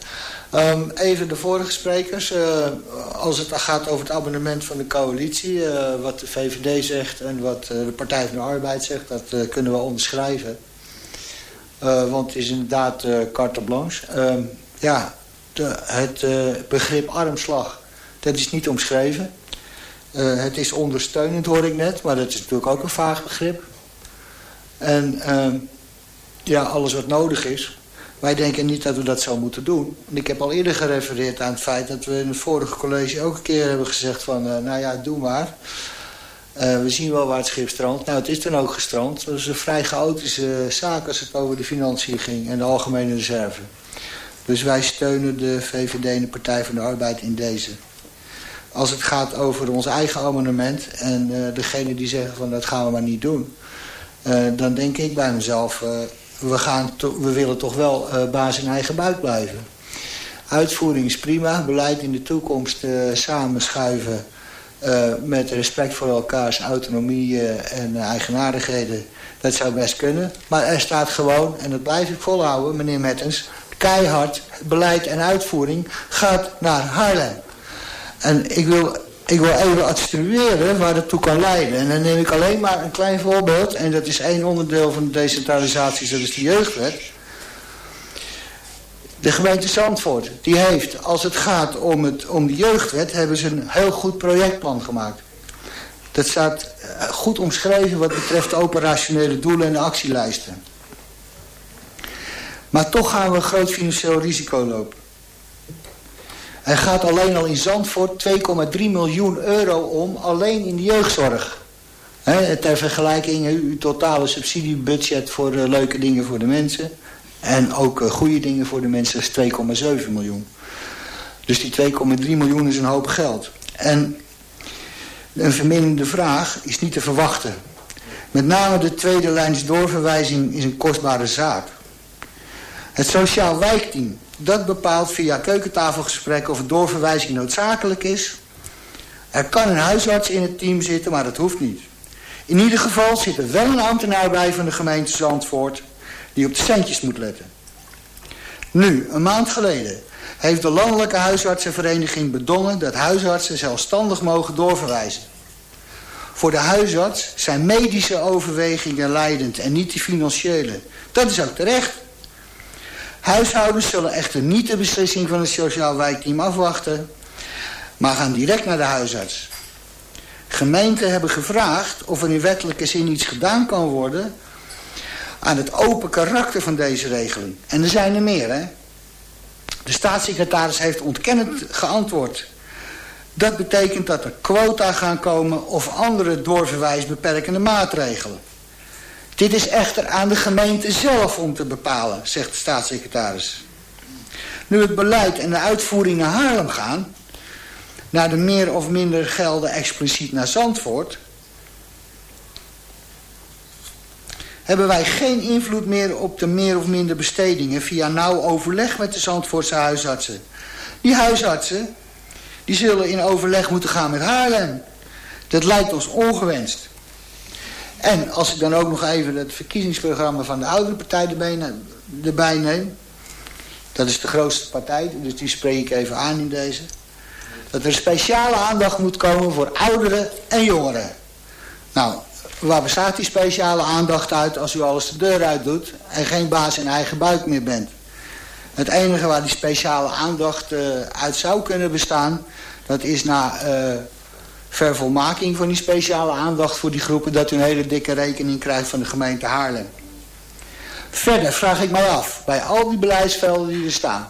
Um, even de vorige sprekers. Uh, als het gaat over het abonnement van de coalitie... Uh, wat de VVD zegt en wat uh, de Partij van de Arbeid zegt... dat kunnen we onderschrijven. want het is inderdaad carte blanche. Ehm, ja, de, het begrip armslag, dat is niet omschreven. het is ondersteunend, hoor ik net. Maar dat is natuurlijk ook een vaag begrip. En ehm, ja, alles wat nodig is... Wij denken niet dat we dat zo moeten doen. En ik heb al eerder gerefereerd aan het feit dat we in het vorige college ook een keer hebben gezegd van... Uh, nou ja, doe maar. Uh, we zien wel waar het schip strandt. Nou, het is dan ook gestrand. Dat is een vrij chaotische zaak als het over de financiën ging en de algemene reserve. Dus wij steunen de VVD en de Partij van de Arbeid in deze. Als het gaat over ons eigen amendement en uh, degene die zeggen van dat gaan we maar niet doen... dan denk ik bij mezelf, we, gaan we willen toch wel uh, baas in eigen buik blijven. Uitvoering is prima. Beleid in de toekomst uh, samenschuiven uh, met respect voor elkaars autonomie en eigenaardigheden. Dat zou best kunnen. Maar er staat gewoon, en dat blijf ik volhouden, meneer Mettens... keihard beleid en uitvoering gaat naar Haarlem. En ik wil ik wil even attribueren waar dat toe kan leiden. En dan neem ik alleen maar een klein voorbeeld. En dat is één onderdeel van de decentralisatie, dat is de jeugdwet. De gemeente Zandvoort, die heeft, als het gaat om, het, om de jeugdwet... hebben ze een heel goed projectplan gemaakt. Dat staat eh, goed omschreven wat betreft de operationele doelen en de actielijsten. Maar toch gaan we een groot financieel risico lopen. Er gaat alleen al in Zandvoort 2,3 miljoen euro om, alleen in de jeugdzorg. Ter vergelijking, uw totale subsidiebudget voor uh, leuke dingen voor de mensen. En ook uh, goede dingen voor de mensen is 2,7 miljoen. Dus die 2,3 miljoen is een hoop geld. En een verminderde vraag is niet te verwachten. Met name de tweede lijns doorverwijzing is een kostbare zaak. Het sociaal wijkteam dat bepaalt via keukentafelgesprekken of een doorverwijzing noodzakelijk is. Er kan een huisarts in het team zitten, maar dat hoeft niet. In ieder geval zit er wel een ambtenaar bij van de gemeente Zandvoort die op de centjes moet letten. Nu, een maand geleden heeft de Landelijke Huisartsenvereniging bedongen dat huisartsen zelfstandig mogen doorverwijzen. Voor de huisarts zijn medische overwegingen leidend en niet de financiële. Dat is ook terecht. Huishoudens zullen echter niet de beslissing van het sociaal wijkteam afwachten, maar gaan direct naar de huisarts. Gemeenten hebben gevraagd of er in wettelijke zin iets gedaan kan worden aan het open karakter van deze regeling. En er zijn er meer, hè. De staatssecretaris heeft ontkennend geantwoord. Dat betekent dat er quota gaan komen of andere doorverwijsbeperkende maatregelen. Dit is echter aan de gemeente zelf om te bepalen, zegt de staatssecretaris. Nu het beleid en de uitvoering naar Haarlem gaan... naar de meer of minder gelden expliciet naar Zandvoort... hebben wij geen invloed meer op de meer of minder bestedingen... via nauw overleg met de Zandvoortse huisartsen. Die huisartsen die zullen in overleg moeten gaan met Haarlem. Dat lijkt ons ongewenst. En als ik dan ook nog even het verkiezingsprogramma van de oudere partij erbij, neem. Dat is de grootste partij, dus die spreek ik even aan in deze. Dat er speciale aandacht moet komen voor ouderen en jongeren. Nou, waar bestaat die speciale aandacht uit als u alles de deur uit doet... en geen baas in eigen buik meer bent? Het enige waar die speciale aandacht uh, uit zou kunnen bestaan... dat is na uh, vervolmaking van die speciale aandacht voor die groepen... dat u een hele dikke rekening krijgt van de gemeente Haarlem. Verder vraag ik mij af, bij al die beleidsvelden die er staan...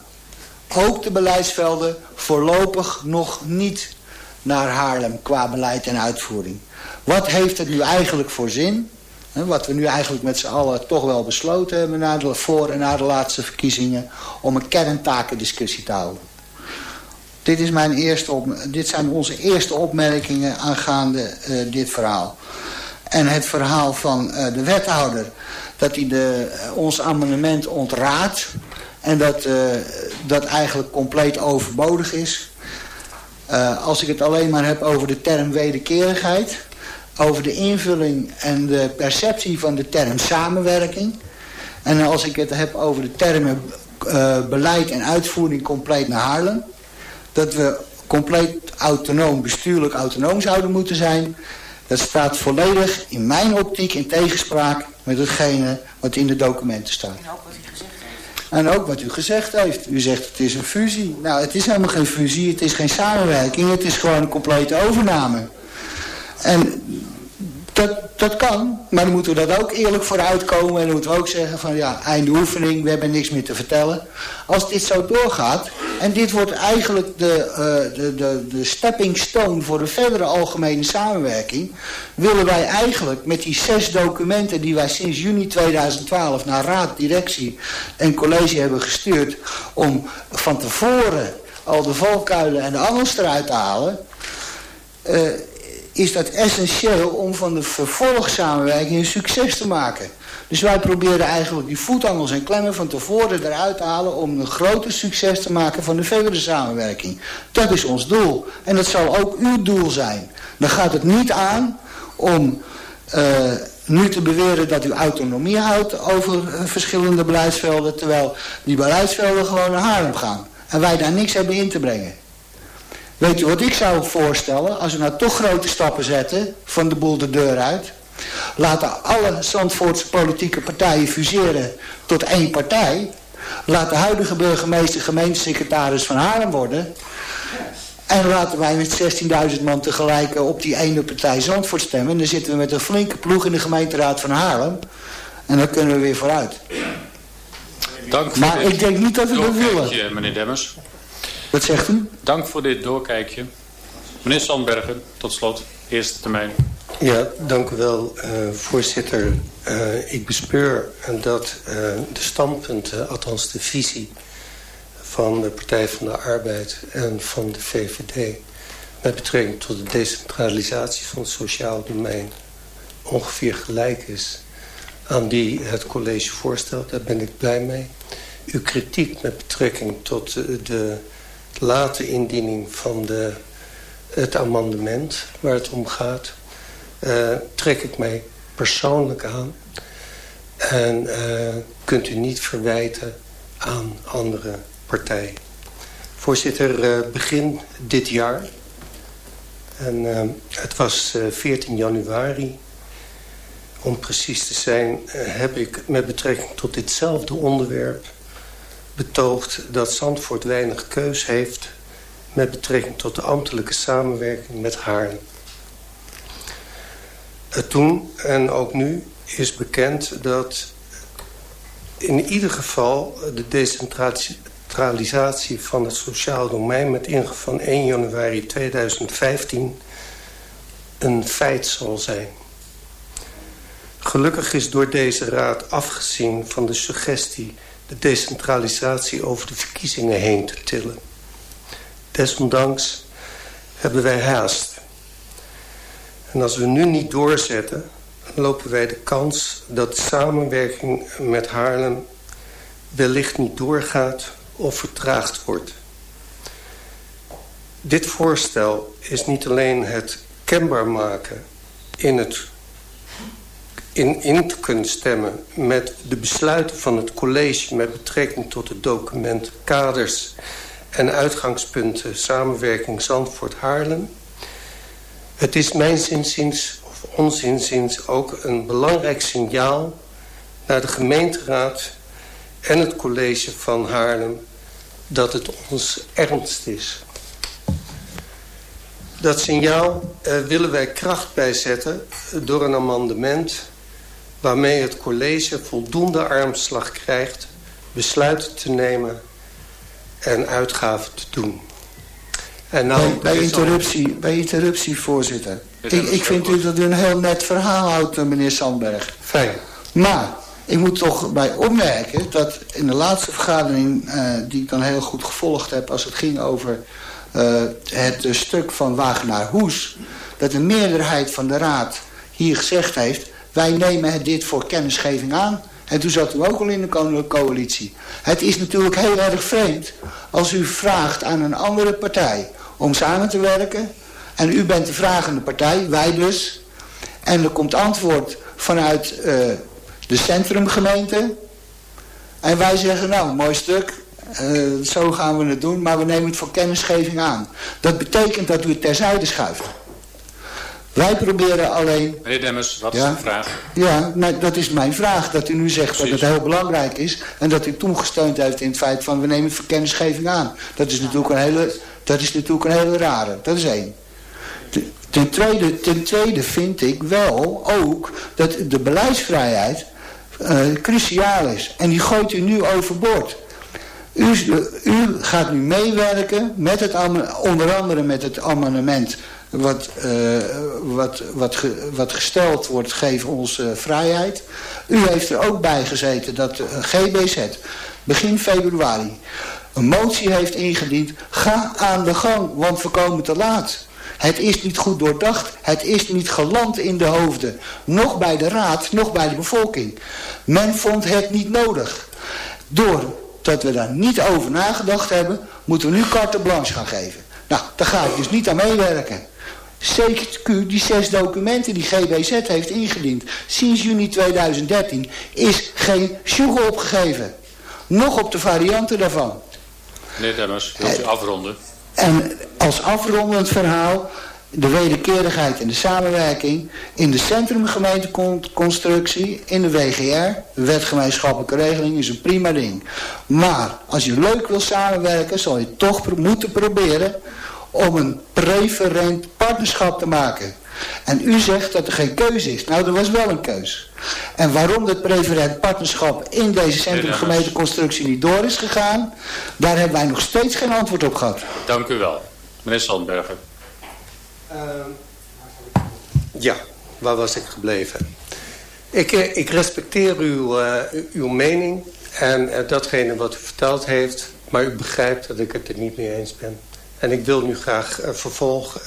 ook de beleidsvelden voorlopig nog niet naar Haarlem qua beleid en uitvoering. Wat heeft het nu eigenlijk voor zin? Wat we nu eigenlijk met z'n allen toch wel besloten hebben... Na de, voor en na de laatste verkiezingen... om een kerntakendiscussie te houden. Dit, is mijn eerste op, dit zijn onze eerste opmerkingen aangaande uh, dit verhaal. En het verhaal van uh, de wethouder, dat hij de, uh, ons amendement ontraadt... en dat dat eigenlijk compleet overbodig is. als ik het alleen maar heb over de term wederkerigheid... over de invulling en de perceptie van de term samenwerking... en als ik het heb over de termen beleid en uitvoering compleet naar Haarlem. Dat we compleet autonoom, bestuurlijk autonoom zouden moeten zijn. Dat staat volledig in mijn optiek in tegenspraak met hetgene wat in de documenten staat. En ook wat u gezegd heeft. En ook wat u gezegd heeft. U zegt het is een fusie. Nou, het is helemaal geen fusie, het is geen samenwerking, het is gewoon een complete overname. En dat, dat kan, maar dan moeten we dat ook eerlijk vooruitkomen. En dan moeten we ook zeggen van ja, einde oefening, we hebben niks meer te vertellen. Als dit zo doorgaat, en dit wordt eigenlijk de, uh, de, de, de stepping stone voor de verdere algemene samenwerking. Willen wij eigenlijk met die zes documenten die wij sinds juni 2012 naar raad, directie en college hebben gestuurd. Om van tevoren al de valkuilen en de angels eruit te halen. Uh, is dat essentieel om van de vervolgsamenwerking een succes te maken. Dus wij proberen eigenlijk die voetangels en klemmen van tevoren eruit te halen... om een groter succes te maken van de verdere samenwerking. Dat is ons doel. En dat zal ook uw doel zijn. Dan gaat het niet aan om uh, nu te beweren dat u autonomie houdt over uh, verschillende beleidsvelden... terwijl die beleidsvelden gewoon naar Haarlem gaan. En wij daar niks hebben in te brengen. Weet u wat ik zou voorstellen? Als we nou toch grote stappen zetten van de boel de deur uit. Laten alle Zandvoortse politieke partijen fuseren tot één partij. Laat de huidige burgemeester gemeentesecretaris van Haarlem worden. En laten wij met 16.000 man tegelijk op die ene partij Zandvoort stemmen. En dan zitten we met een flinke ploeg in de gemeenteraad van Haarlem. En dan kunnen we weer vooruit. Dank maar ik denk niet dat we dat willen. meneer Demmers. Wat zegt u? Dank voor dit doorkijkje. Meneer Sandbergen, tot slot, eerste termijn. Ja, dank u wel, uh, voorzitter. Uh, ik bespeur dat uh, de standpunten, althans de visie van de Partij van de Arbeid en van de VVD... met betrekking tot de decentralisatie van het sociaal domein ongeveer gelijk is aan die het college voorstelt. Daar ben ik blij mee. Uw kritiek met betrekking tot de late indiening van de, het amendement waar het om gaat... Uh, trek ik mij persoonlijk aan. En uh, kunt u niet verwijten aan andere partijen. Voorzitter, uh, begin dit jaar... en het was 14 januari... om precies te zijn, heb ik met betrekking tot ditzelfde onderwerp betoogt dat Zandvoort weinig keus heeft... met betrekking tot de ambtelijke samenwerking met Haarlem. Toen en ook nu is bekend dat in ieder geval de decentralisatie van het sociaal domein... met ingang van 1 januari 2015 een feit zal zijn. Gelukkig is door deze raad afgezien van de suggestie de decentralisatie over de verkiezingen heen te tillen. Desondanks hebben wij haast. En als we nu niet doorzetten, lopen wij de kans dat samenwerking met Haarlem wellicht niet doorgaat of vertraagd wordt. Dit voorstel is niet alleen het kenbaar maken in het in, in te kunnen stemmen met de besluiten van het college... met betrekking tot het document kaders en uitgangspunten... samenwerking Zandvoort-Haarlem. Het is mijn zinziens, of onzinziens, ook een belangrijk signaal... naar de gemeenteraad en het college van Haarlem... dat het ons ernst is. Dat signaal uh, willen wij kracht bijzetten door een amendement waarmee het college voldoende armslag krijgt... besluiten te nemen en uitgaven te doen. En nou, bij, bij, interruptie, bij interruptie, voorzitter. Ik, ik vind u dat u een heel net verhaal houdt, eh, meneer Sandberg. Fijn. Maar ik moet toch bij opmerken dat in de laatste vergadering... Uh, die ik dan heel goed gevolgd heb als het ging over uh, het stuk van Wagenaar Hoes... dat de meerderheid van de raad hier gezegd heeft... Wij nemen dit voor kennisgeving aan. En toen zat u ook al in de coalitie. Het is natuurlijk heel erg vreemd als u vraagt aan een andere partij om samen te werken. En u bent de vragende partij, wij dus. En er komt antwoord vanuit uh, de centrumgemeente. En wij zeggen, nou, mooi stuk, uh, zo gaan we het doen, maar we nemen het voor kennisgeving aan. Dat betekent dat u het terzijde schuift. Wij proberen alleen... Meneer Demmers, wat is uw vraag? Ja, nou, dat is mijn vraag. Dat u nu zegt Precies. dat het heel belangrijk is... en dat u toegesteund heeft in het feit van... we nemen het voor kennisgeving aan. Dat is natuurlijk een hele, dat is natuurlijk een hele rare. Dat is één. Ten tweede, ten tweede vind ik wel ook dat de beleidsvrijheid uh, cruciaal is. En die gooit u nu overboord. U, u gaat nu meewerken met het, onder andere met het amendement wat, uh, wat, wat, ge, wat gesteld wordt, geef ons uh, vrijheid. U heeft er ook bij gezeten dat uh, GBZ begin februari een motie heeft ingediend. Ga aan de gang, want we komen te laat. Het is niet goed doordacht. Het is niet geland in de hoofden. Nog bij de raad, nog bij de bevolking. Men vond het niet nodig. Doordat we daar niet over nagedacht hebben, moeten we nu carte blanche gaan geven. Nou, daar ga ik dus niet aan meewerken. CQ, die zes documenten die GBZ heeft ingediend sinds juni 2013, is geen sjoegel opgegeven. Nog op de varianten daarvan. Meneer Demmers, wilt u afronden? En als afrondend verhaal de wederkerigheid en de samenwerking in de centrumgemeenteconstructie, in de WGR, de wetgemeenschappelijke regeling, is een prima ding. Maar als je leuk wil samenwerken, zal je toch moeten proberen om een preferent partnerschap te maken. En u zegt dat er geen keuze is. Nou, er was wel een keus. En waarom dat preferent partnerschap in deze centrumgemeenteconstructie niet door is gegaan, daar hebben wij nog steeds geen antwoord op gehad. Dank u wel. Meneer Sandberger. Uh, ja, waar was ik gebleven? Ik, eh, ik respecteer uw, uh, uw mening en uh, datgene wat u verteld heeft, maar u begrijpt dat ik het er niet mee eens ben. En ik wil nu graag vervolg,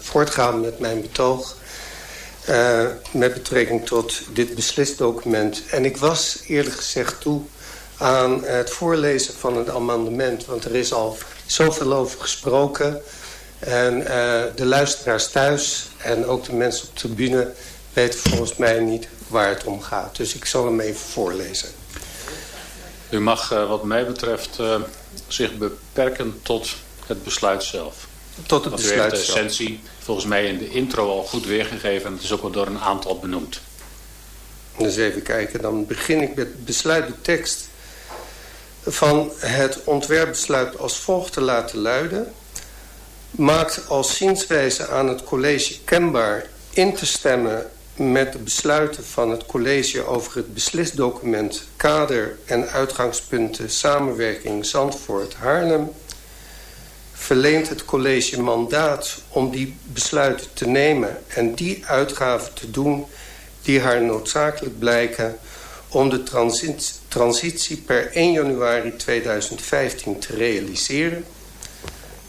voortgaan met mijn betoog met betrekking tot dit beslisdocument. En ik was eerlijk gezegd toe aan het voorlezen van het amendement, want er is al zoveel over gesproken... En de luisteraars thuis en ook de mensen op de tribune weten volgens mij niet waar het om gaat. Dus ik zal hem even voorlezen. U mag wat mij betreft zich beperken tot het besluit zelf. Tot het Want besluit heeft de essentie volgens mij in de intro al goed weergegeven. En het is ook al door een aantal benoemd. Dus even kijken, dan begin ik met besluit de tekst van het ontwerpbesluit als volgt te laten luiden maakt als zienswijze aan het college kenbaar in te stemmen met de besluiten van het college over het beslisdocument kader en uitgangspunten samenwerking Zandvoort-Haarlem verleent het college mandaat om die besluiten te nemen en die uitgaven te doen die haar noodzakelijk blijken om de transitie per 1 januari 2015 te realiseren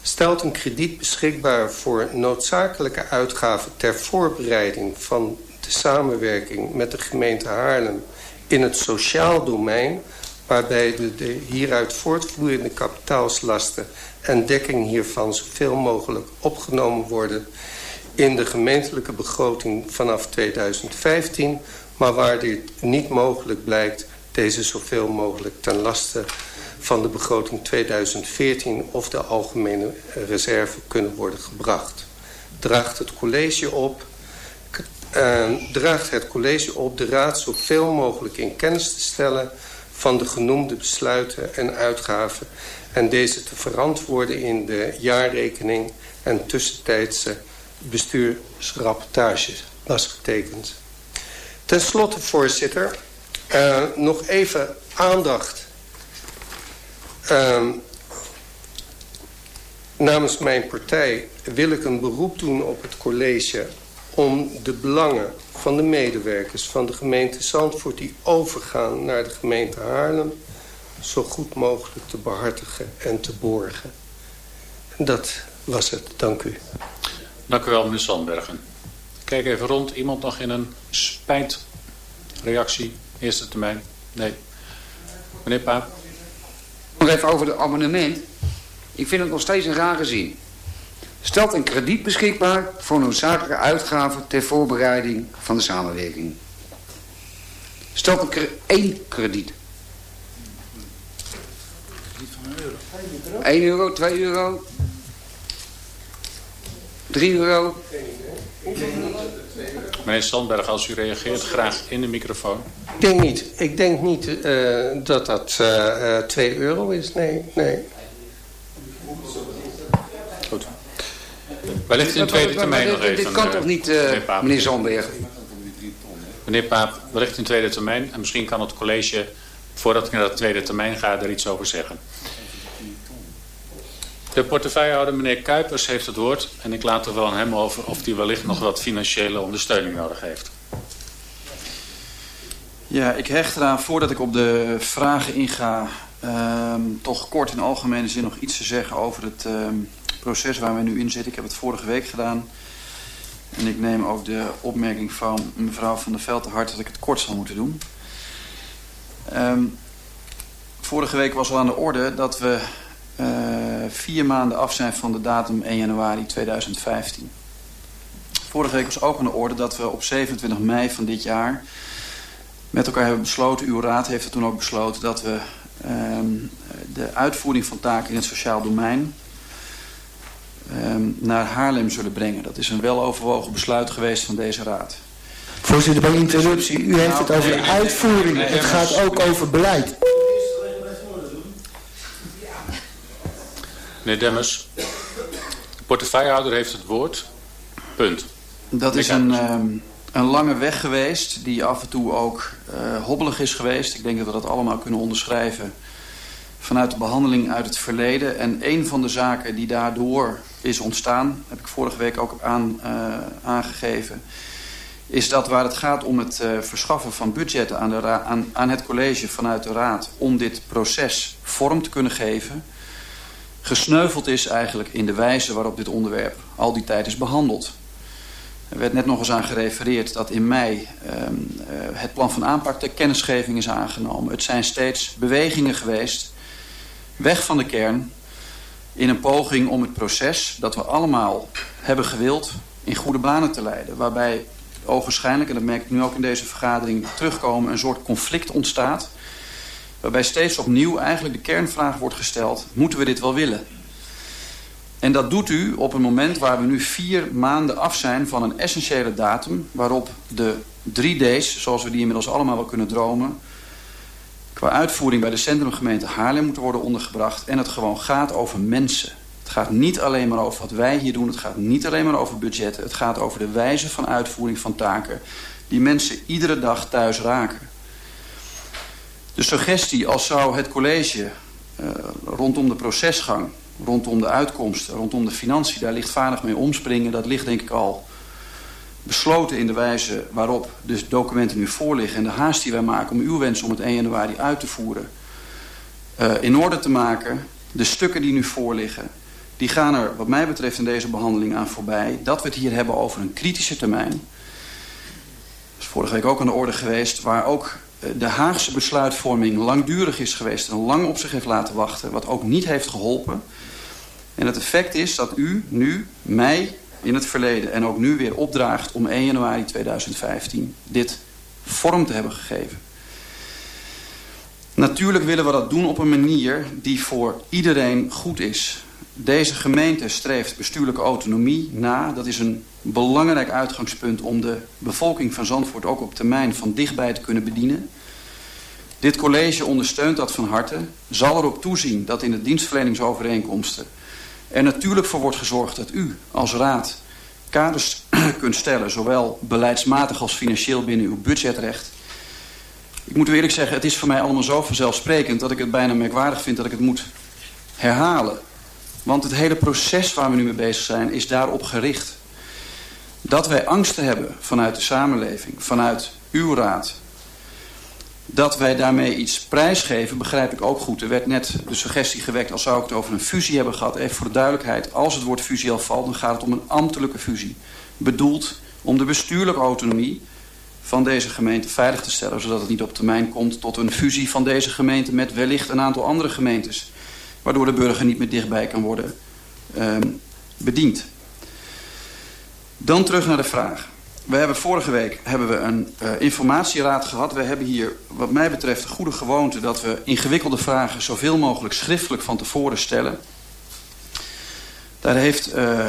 stelt een krediet beschikbaar voor noodzakelijke uitgaven ter voorbereiding van de samenwerking met de gemeente Haarlem in het sociaal domein, waarbij de, de hieruit voortvloeiende kapitaalslasten en dekking hiervan zoveel mogelijk opgenomen worden in de gemeentelijke begroting vanaf 2015, maar waar dit niet mogelijk blijkt, deze zoveel mogelijk ten laste van de begroting 2014 of de algemene reserve kunnen worden gebracht. Draagt het college op, uh, draagt het college op de raad zoveel mogelijk in kennis te stellen van de genoemde besluiten en uitgaven en deze te verantwoorden in de jaarrekening en tussentijdse bestuursrapportages was getekend. Ten slotte, voorzitter, uh, nog even aandacht Um, namens mijn partij wil ik een beroep doen op het college... om de belangen van de medewerkers van de gemeente Zandvoort... die overgaan naar de gemeente Haarlem... zo goed mogelijk te behartigen en te borgen. En dat was het. Dank u. Dank u wel, meneer Sandbergen. Kijk even rond. Iemand nog in een spijtreactie? Eerste termijn? Nee. Meneer Paap. Nog even over het abonnement. Ik vind het nog steeds een rare zin. Stelt een krediet beschikbaar voor noodzakelijke uitgaven ter voorbereiding van de samenwerking. Stelt een één krediet. 1 euro, 2 euro? 3 euro? Meneer Sandberg, als u reageert, graag in de microfoon. Ik denk niet, ik denk niet uh, dat dat uh, 2 euro is. Nee, nee. Goed. Wellicht in de tweede termijn nog even. Dit kan toch niet, uh, meneer Sandberg? Meneer Paap, wellicht in tweede termijn. En misschien kan het college, voordat ik naar de tweede termijn ga, er iets over zeggen. De portefeuillehouder, meneer Kuipers, heeft het woord. En ik laat er wel aan hem over of hij wellicht nog wat financiële ondersteuning nodig heeft. Ja, ik hecht eraan, voordat ik op de vragen inga... Uh, toch kort in algemene zin nog iets te zeggen over het uh, proces waar we nu in zitten. Ik heb het vorige week gedaan. En ik neem ook de opmerking van mevrouw Van der Veld te hart dat ik het kort zal moeten doen. Um, vorige week was al aan de orde dat we vier maanden af zijn van de datum 1 januari 2015. Vorige week was ook aan de orde dat we op 27 mei van dit jaar met elkaar hebben besloten, uw raad heeft het toen ook besloten, dat we um, de uitvoering van taken in het sociaal domein um, naar Haarlem zullen brengen. Dat is een weloverwogen besluit geweest van deze raad. Voorzitter, bij interruptie. U heeft het over de uitvoering. Het gaat ook over beleid. Meneer Demmers, de portefeuillehouder heeft het woord. Punt. Dat is een, um, een lange weg geweest die af en toe ook uh, hobbelig is geweest. Ik denk dat we dat allemaal kunnen onderschrijven vanuit de behandeling uit het verleden. En een van de zaken die daardoor is ontstaan, heb ik vorige week ook aan, uh, aangegeven, is dat waar het gaat om het uh, verschaffen van budgetten aan, de aan, aan het college vanuit de raad om dit proces vorm te kunnen geven, gesneuveld is eigenlijk in de wijze waarop dit onderwerp al die tijd is behandeld. Er werd net nog eens aan gerefereerd dat in mei um, uh, het plan van aanpak ter kennisgeving is aangenomen. Het zijn steeds bewegingen geweest weg van de kern in een poging om het proces dat we allemaal hebben gewild in goede banen te leiden. Waarbij ogenschijnlijk, en dat merk ik nu ook in deze vergadering terugkomen, een soort conflict ontstaat. Waarbij steeds opnieuw eigenlijk de kernvraag wordt gesteld, moeten we dit wel willen? En dat doet u op een moment waar we nu vier maanden af zijn van een essentiële datum... waarop de drie D's, zoals we die inmiddels allemaal wel kunnen dromen qua uitvoering bij de centrumgemeente Haarlem moeten worden ondergebracht. En het gewoon gaat over mensen. Het gaat niet alleen maar over wat wij hier doen. Het gaat niet alleen maar over budgetten. Het gaat over de wijze van uitvoering van taken die mensen iedere dag thuis raken. De suggestie als zou het college uh, rondom de procesgang, rondom de uitkomsten, rondom de financiën, daar lichtvaardig mee omspringen, dat ligt denk ik al besloten in de wijze waarop de documenten nu voorliggen... en de haast die wij maken om uw wens om het 1 januari uit te voeren... Uh, in orde te maken, de stukken die nu voorliggen... die gaan er wat mij betreft in deze behandeling aan voorbij... dat we het hier hebben over een kritische termijn. Dat is vorige week ook aan de orde geweest... waar ook de Haagse besluitvorming langdurig is geweest... en lang op zich heeft laten wachten, wat ook niet heeft geholpen... En het effect is dat u nu mij in het verleden en ook nu weer opdraagt om 1 januari 2015 dit vorm te hebben gegeven. Natuurlijk willen we dat doen op een manier die voor iedereen goed is. Deze gemeente streeft bestuurlijke autonomie na. Dat is een belangrijk uitgangspunt om de bevolking van Zandvoort ook op termijn van dichtbij te kunnen bedienen. Dit college ondersteunt dat van harte, zal erop toezien dat in de dienstverleningsovereenkomsten er natuurlijk voor wordt gezorgd dat u als raad kaders *clears throat* kunt stellen, zowel beleidsmatig als financieel binnen uw budgetrecht. Ik moet u eerlijk zeggen, het is voor mij allemaal zo vanzelfsprekend dat ik het bijna merkwaardig vind dat ik het moet herhalen. Want het hele proces waar we nu mee bezig zijn is daarop gericht. Dat wij angsten hebben vanuit de samenleving, vanuit uw raad, dat wij daarmee iets prijsgeven, begrijp ik ook goed. Er werd net de suggestie gewekt, als zou ik het over een fusie hebben gehad. Even voor de duidelijkheid, als het woord fusie al valt, dan gaat het om een ambtelijke fusie. Bedoeld om de bestuurlijke autonomie van deze gemeente veilig te stellen. Zodat het niet op termijn komt tot een fusie van deze gemeente met wellicht een aantal andere gemeentes. Waardoor de burger niet meer dichtbij kan worden um, bediend. Dan terug naar de vraag. we hebben vorige week hebben we een uh, informatieraad gehad. We hebben hier wat mij betreft de goede gewoonte... dat we ingewikkelde vragen zoveel mogelijk schriftelijk van tevoren stellen. Daar heeft uh,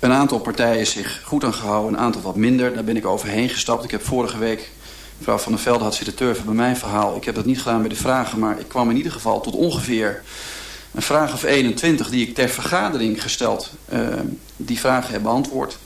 een aantal partijen zich goed aan gehouden, een aantal wat minder. Daar ben ik overheen gestapt. Ik heb vorige week, mevrouw Van der Velde had zitten turven bij mijn verhaal. Ik heb dat niet gedaan bij de vragen, maar ik kwam in ieder geval tot ongeveer een vraag of 21 die ik ter vergadering gesteld, uh, die vragen heb beantwoord.